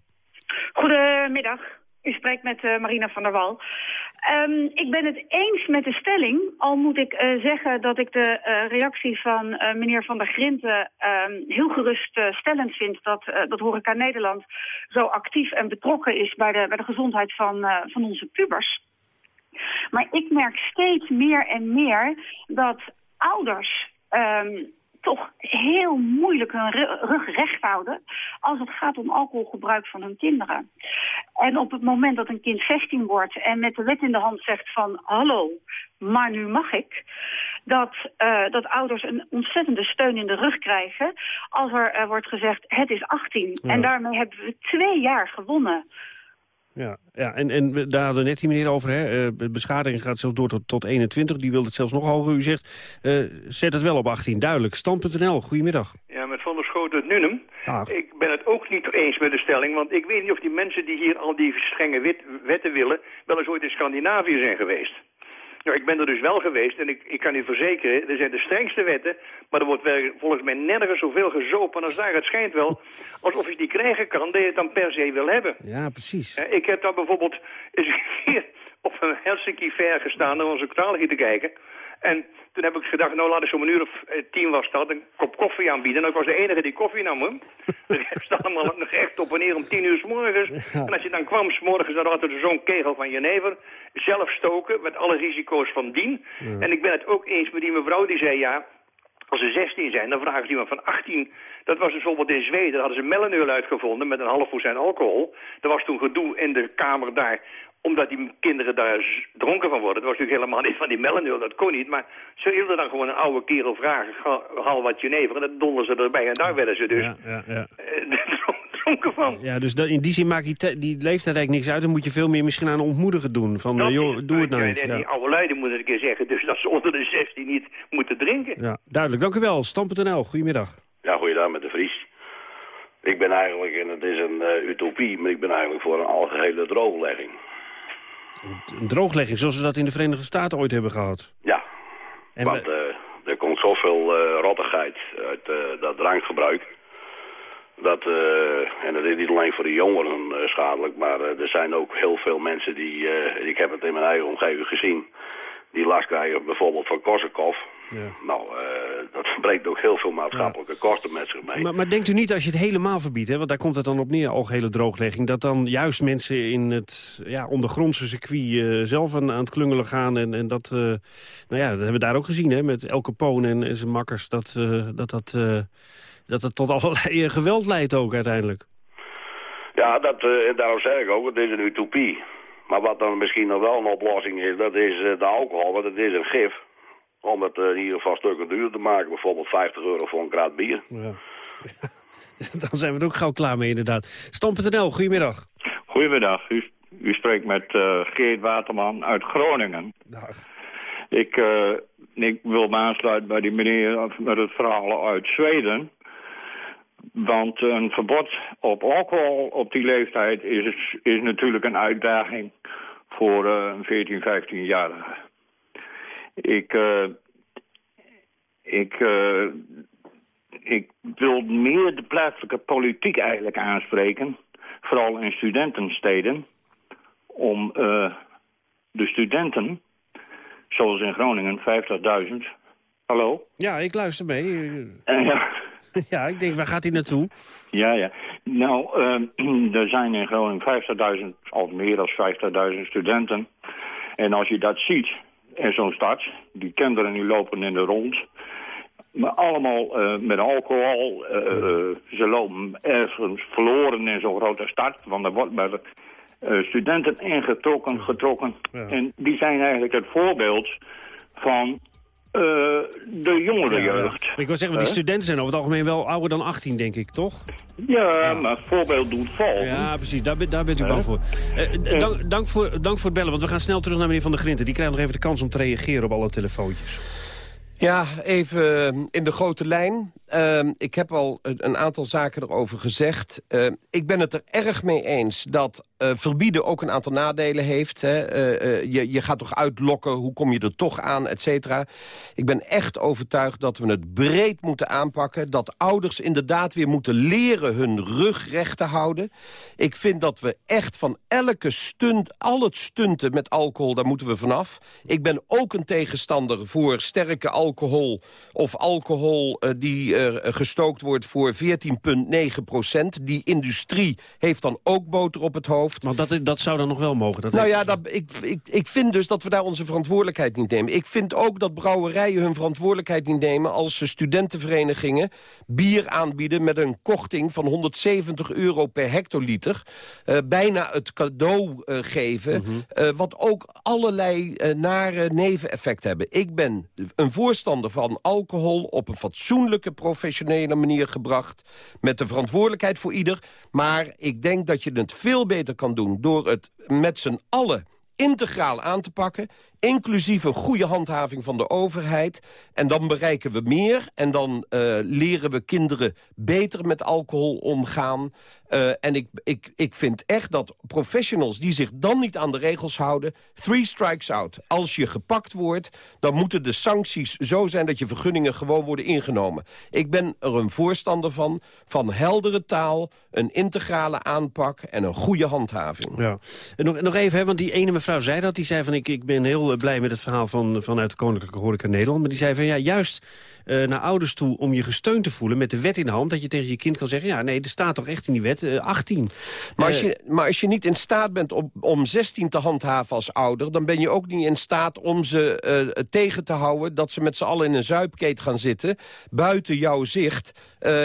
Goedemiddag. U spreekt met eh, Marina van der Wal. Ehm, ik ben het eens met de stelling, al moet ik eh, zeggen dat ik de eh, reactie van meneer Van der Grinten ehm, heel geruststellend vind dat, dat Horeca Nederland zo actief en betrokken is bij de, bij de gezondheid van, van onze pubers. Maar ik merk steeds meer en meer dat ouders ehm, toch heel moeilijk hun rug recht houden als het gaat om alcoholgebruik van hun kinderen. En op het moment dat een kind 16 wordt en met de wet in de hand zegt van hallo, maar nu mag ik, dat, uh, dat ouders een ontzettende steun in de rug krijgen als er wordt gezegd het is 18. En daarmee hebben we twee jaar gewonnen. Ja, ja en, en daar hadden net die meneer over. Hè? Uh, beschadiging gaat zelfs door tot, tot 21. Die wil het zelfs nog hoger. U zegt, uh, zet het wel op 18. Duidelijk. Stand.nl, goedemiddag. Ja, met Van der Schoot uit Nunum. Ik ben het ook niet eens met de stelling. Want ik weet niet of die mensen die hier al die strenge wetten willen... wel eens ooit in Scandinavië zijn geweest. Nou, ik ben er dus wel geweest en ik, ik kan u verzekeren, er zijn de strengste wetten, maar er wordt volgens mij nergens zoveel gezopen als daar. Het schijnt wel alsof je die krijgen kan, dat je het dan per se wil hebben. Ja, precies. ik heb daar bijvoorbeeld eens hier op een Helsinki Fair gestaan om onze hier te kijken. En toen heb ik gedacht, nou laat ik zo'n minuut of eh, tien was dat, een kop koffie aanbieden. En ik was de enige die koffie nam, hoor. De rest allemaal nog echt op en neer om tien uur s morgens. En als je dan kwam s morgens, dan had er zo'n kegel van jenever. Zelf stoken, met alle risico's van dien. En ik ben het ook eens met die mevrouw die zei, ja, als ze 16 zijn, dan vragen ze iemand van 18. Dat was dus bijvoorbeeld in Zweden, daar hadden ze melanool uitgevonden met een half procent alcohol. Er was toen gedoe in de kamer daar omdat die kinderen daar dronken van worden. Dat was natuurlijk helemaal niet van die melanool, dat kon niet. Maar ze hielden dan gewoon een oude kerel vragen, haal wat jenever. En dat donderen ze erbij en daar werden ze dus ja, ja, ja. dronken van. Ja, dus in die zin maakt die, die leeftijd eigenlijk niks uit. Dan moet je veel meer misschien aan ontmoedigen doen. Van, uh, joh, doe het nou niet. En die oude luiden moeten een keer zeggen dus dat ze onder de 16 niet moeten drinken. Ja, duidelijk. Dank u wel. Stam.nl, goedemiddag. Ja, goeiedag met de Vries. Ik ben eigenlijk, en het is een uh, utopie, maar ik ben eigenlijk voor een algehele drooglegging. Een drooglegging, zoals we dat in de Verenigde Staten ooit hebben gehad. Ja, en want uh, er komt zoveel uh, rottigheid uit uh, dat drankgebruik. Dat, en dat is niet alleen voor de jongeren schadelijk, maar er zijn ook heel veel mensen die, ik heb het in mijn eigen omgeving gezien, die last krijgen bijvoorbeeld van Korsakoff. Ja. Nou, uh, dat brengt ook heel veel maatschappelijke kosten met zich mee. Maar, maar, denkt u niet als je het helemaal verbiedt, hè, want daar komt het dan op neer, algehele drooglegging, dat dan juist mensen in het ja, ondergrondse circuit uh, zelf aan, aan, het klungelen gaan en, en dat, uh, nou ja, dat hebben we daar ook gezien, hè, met Elke Poon en, en zijn makkers, dat dat, dat, dat het tot allerlei geweld leidt ook uiteindelijk. Ja, dat, en daarom zeg ik ook, het is een utopie. Maar wat dan misschien nog wel een oplossing is, dat is de alcohol, want het is een gif om het uh, in ieder geval stukken duurder te maken. Bijvoorbeeld 50 euro voor een kraat bier. Ja. Dan zijn we er ook gauw klaar mee inderdaad. Stam.nl, goedemiddag. Goedemiddag. U, u spreekt met uh, Geert Waterman uit Groningen. Dag. Ik, uh, ik wil me aansluiten bij die meneer met het verhaal uit Zweden. Want een verbod op alcohol op die leeftijd is, is natuurlijk een uitdaging voor een 14, 15-jarige. Ik, uh, ik, uh, ik wil meer de plaatselijke politiek eigenlijk aanspreken. Vooral in studentensteden. Om uh, de studenten, zoals in Groningen, 50.000... Hallo? Ja, ik luister mee. ja. ja, ik denk, waar gaat hij naartoe? Ja, ja. Nou, er zijn in Groningen 50.000, of meer dan 50.000 studenten. En als je dat ziet, in zo'n stad. Die kinderen die lopen in de rond. Maar allemaal uh, met alcohol. Uh, ze lopen ergens verloren in zo'n grote stad. Want er wordt studenten ingetrokken, getrokken. En die zijn eigenlijk het voorbeeld van uh, de jongere jeugd. Ik wil zeggen, die studenten zijn over het algemeen wel ouder dan 18, denk ik, toch? Ja, maar voorbeeld doet vol. Ja, precies. Daar, daar bent u bang voor. Uh, dank, dank, voor. dank voor het bellen, want we gaan snel terug naar meneer Van der Grinten. Die krijgt nog even de kans om te reageren op alle telefoontjes. Ja, even eh, in de grote lijn. Uh, ik heb al een aantal zaken erover gezegd. Uh, ik ben het er erg mee eens dat eh, verbieden ook een aantal nadelen heeft. Hè. Eh, eh, je, je gaat toch uitlokken, hoe kom je er toch aan, et cetera. Ik ben echt overtuigd dat we het breed moeten aanpakken. Dat ouders inderdaad weer moeten leren hun rug recht te houden. Ik vind dat we echt van elke stunt, al het stunten met alcohol, daar moeten we vanaf. Ik ben ook een tegenstander voor sterke alcohol of alcohol die gestookt wordt voor 14,9 procent. Die industrie heeft dan ook boter op het hoofd. Maar dat, dat zou dan nog wel mogen? Dat nou ja, dat, ik, ik, ik vind dus dat we daar onze verantwoordelijkheid niet nemen. Ik vind ook dat brouwerijen hun verantwoordelijkheid niet nemen... als ze studentenverenigingen bier aanbieden met een korting van 170 euro per hectoliter. Uh, bijna het cadeau uh, geven, mm -hmm. uh, wat ook allerlei nare neveneffecten hebben. Ik ben een voorstander van alcohol op een fatsoenlijke, professionele manier gebracht... met de verantwoordelijkheid voor ieder. Maar ik denk dat je het veel beter kan doen door het met z'n allen integraal aan te pakken inclusief een goede handhaving van de overheid. En dan bereiken we meer en dan uh, leren we kinderen beter met alcohol omgaan. Uh, en ik, ik, ik vind echt dat professionals die zich dan niet aan de regels houden... three strikes out. Als je gepakt wordt, dan moeten de sancties zo zijn... dat je vergunningen gewoon worden ingenomen. Ik ben er een voorstander van, van heldere taal... een integrale aanpak en een goede handhaving. Ja. En nog, nog even, hè, want die ene mevrouw zei dat. Die zei van, ik, ik ben heel blij met het verhaal van, vanuit de Koninklijke Horeca Nederland. Maar die zei van, ja, juist uh, naar ouders toe om je gesteund te voelen met de wet in de hand. Dat je tegen je kind kan zeggen, ja, nee, er staat toch echt in die wet uh, 18. Maar, als je, maar als je niet in staat bent om, om 16 te handhaven als ouder... dan ben je ook niet in staat om ze tegen te houden... dat ze met z'n allen in een zuipkeet gaan zitten, buiten jouw zicht...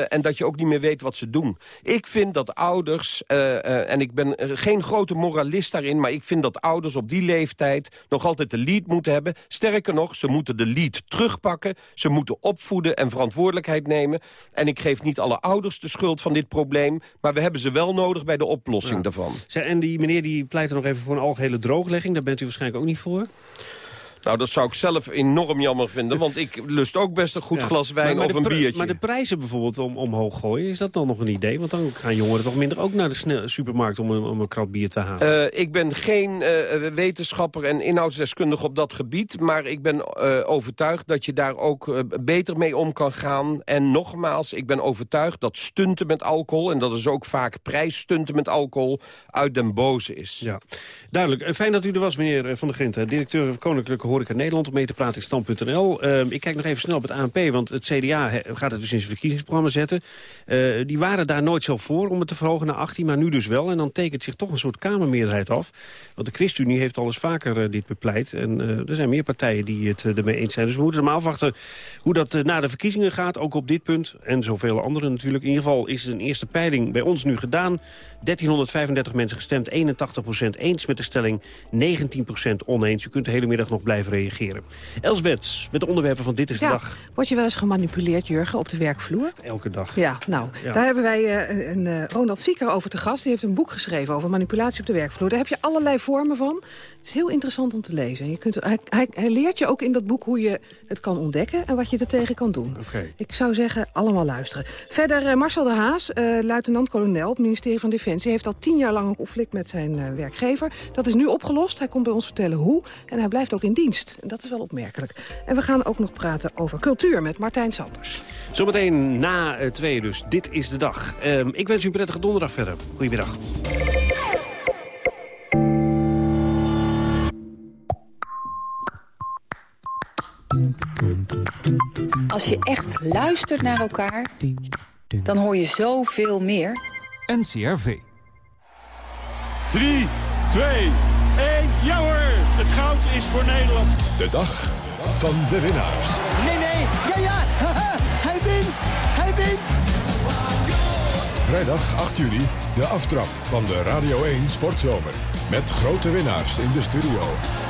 en dat je ook niet meer weet wat ze doen. Ik vind dat ouders, en ik ben geen grote moralist daarin... maar ik vind dat ouders op die leeftijd nog altijd de lead moeten hebben. Sterker nog, ze moeten de lead terugpakken. Ze moeten opvoeden en verantwoordelijkheid nemen. En ik geef niet alle ouders de schuld van dit probleem... maar we hebben ze wel nodig bij de oplossing ja. daarvan. En die meneer die pleit er nog even voor een algehele drooglegging. Daar bent u waarschijnlijk ook niet voor? Nou, dat zou ik zelf enorm jammer vinden. Want ik lust ook best een goed ja. glas wijn maar, maar of een biertje. Maar de prijzen bijvoorbeeld om, omhoog gooien, is dat dan nog een idee? Want dan gaan jongeren toch minder ook naar de supermarkt om een, om een krat bier te halen. Uh, ik ben geen uh, wetenschapper en inhoudsdeskundige op dat gebied. Maar ik ben uh, overtuigd dat je daar ook beter mee om kan gaan. En nogmaals, ik ben overtuigd dat stunten met alcohol... en dat is ook vaak prijsstunten met alcohol, uit den boze is. Ja, duidelijk. Fijn dat u er was, meneer Van der Grinten. Directeur van Koninklijke Horeca Nederland om mee te praten in stand.nl. Uh, ik kijk nog even snel op het ANP, want het CDA gaat het dus in zijn verkiezingsprogramma zetten. Uh, die waren daar nooit zo voor om het te verhogen naar 18, maar nu dus wel. En dan tekent zich toch een soort kamermeerderheid af. Want de ChristenUnie heeft al eens vaker uh, dit bepleit. En er zijn meer partijen die het ermee eens zijn. Dus we moeten maar afwachten hoe dat na de verkiezingen gaat. Ook op dit punt en zoveel andere natuurlijk. In ieder geval is een eerste peiling bij ons nu gedaan. 1335 mensen gestemd, 81% eens met de stelling, 19% oneens. U kunt de hele middag nog blijven reageren. Elsbeth, met de onderwerpen van Dit is de ja, Dag. Word je wel eens gemanipuleerd, Jurgen, op de werkvloer? Elke dag. Ja, nou, ja. daar hebben wij uh, een uh, Ronald Sieker over te gast. Die heeft een boek geschreven over manipulatie op de werkvloer. Daar heb je allerlei vormen van. Het is heel interessant om te lezen. Je kunt, hij, hij, hij leert je ook in dat boek hoe je het kan ontdekken... en wat je er tegen kan doen. Okay. Ik zou zeggen, allemaal luisteren. Verder, uh, Marcel de Haas, luitenant-kolonel op het ministerie van Defensie... heeft al tien jaar lang een conflict met zijn werkgever. Dat is nu opgelost. Hij komt bij ons vertellen hoe. En hij blijft ook in dienst. En dat is wel opmerkelijk. En we gaan ook nog praten over cultuur met Martijn Sanders. Zometeen na uh, twee dus. Dit is de dag. Uh, ik wens u een prettige donderdag verder. Goedemiddag. Als je echt luistert naar elkaar, dan hoor je zoveel meer. NCRV. 3, 2, 1, ja hoor! Het goud is voor Nederland. De dag van de winnaars. Nee, nee, ja, ja, hij wint, hij wint. Vrijdag 8 juli, de aftrap van de Radio 1 Sportzomer. Met grote winnaars in de studio.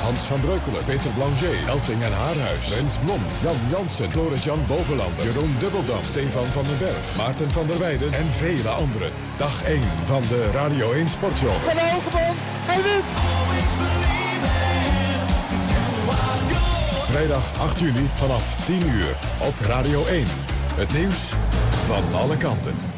Hans van Breukelen, Peter Blanger, Elting en Haarhuis, Rens Blom, Jan Jansen, Floris-Jan Bovenlander, Jeroen Dubbeldam, Stefan van den Berg, Maarten van der Weijden en vele anderen. Dag 1 van de Radio 1 Sportzomer. Van Hogebond, hij wint! Vrijdag 8 juli vanaf 10 uur op Radio 1. Het nieuws van alle kanten.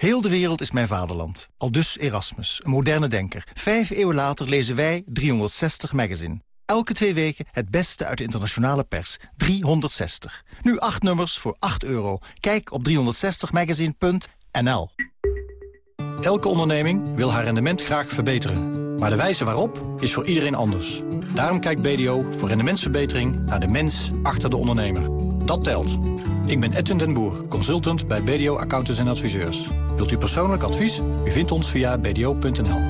Heel de wereld is mijn vaderland. Al dus Erasmus, een moderne denker. Vijf eeuwen later lezen wij 360 Magazine. Elke twee weken het beste uit de internationale pers. 360. Nu acht nummers voor 8 euro. Kijk op 360magazine.nl Elke onderneming wil haar rendement graag verbeteren. Maar de wijze waarop is voor iedereen anders. Daarom kijkt BDO voor rendementsverbetering naar de mens achter de ondernemer. Dat telt. Ik ben Edwin den Boer, consultant bij BDO Accountants en Adviseurs. Wilt u persoonlijk advies? U vindt ons via bdo.nl.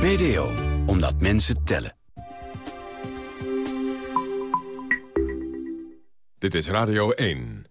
BDO, omdat mensen tellen. Dit is Radio 1.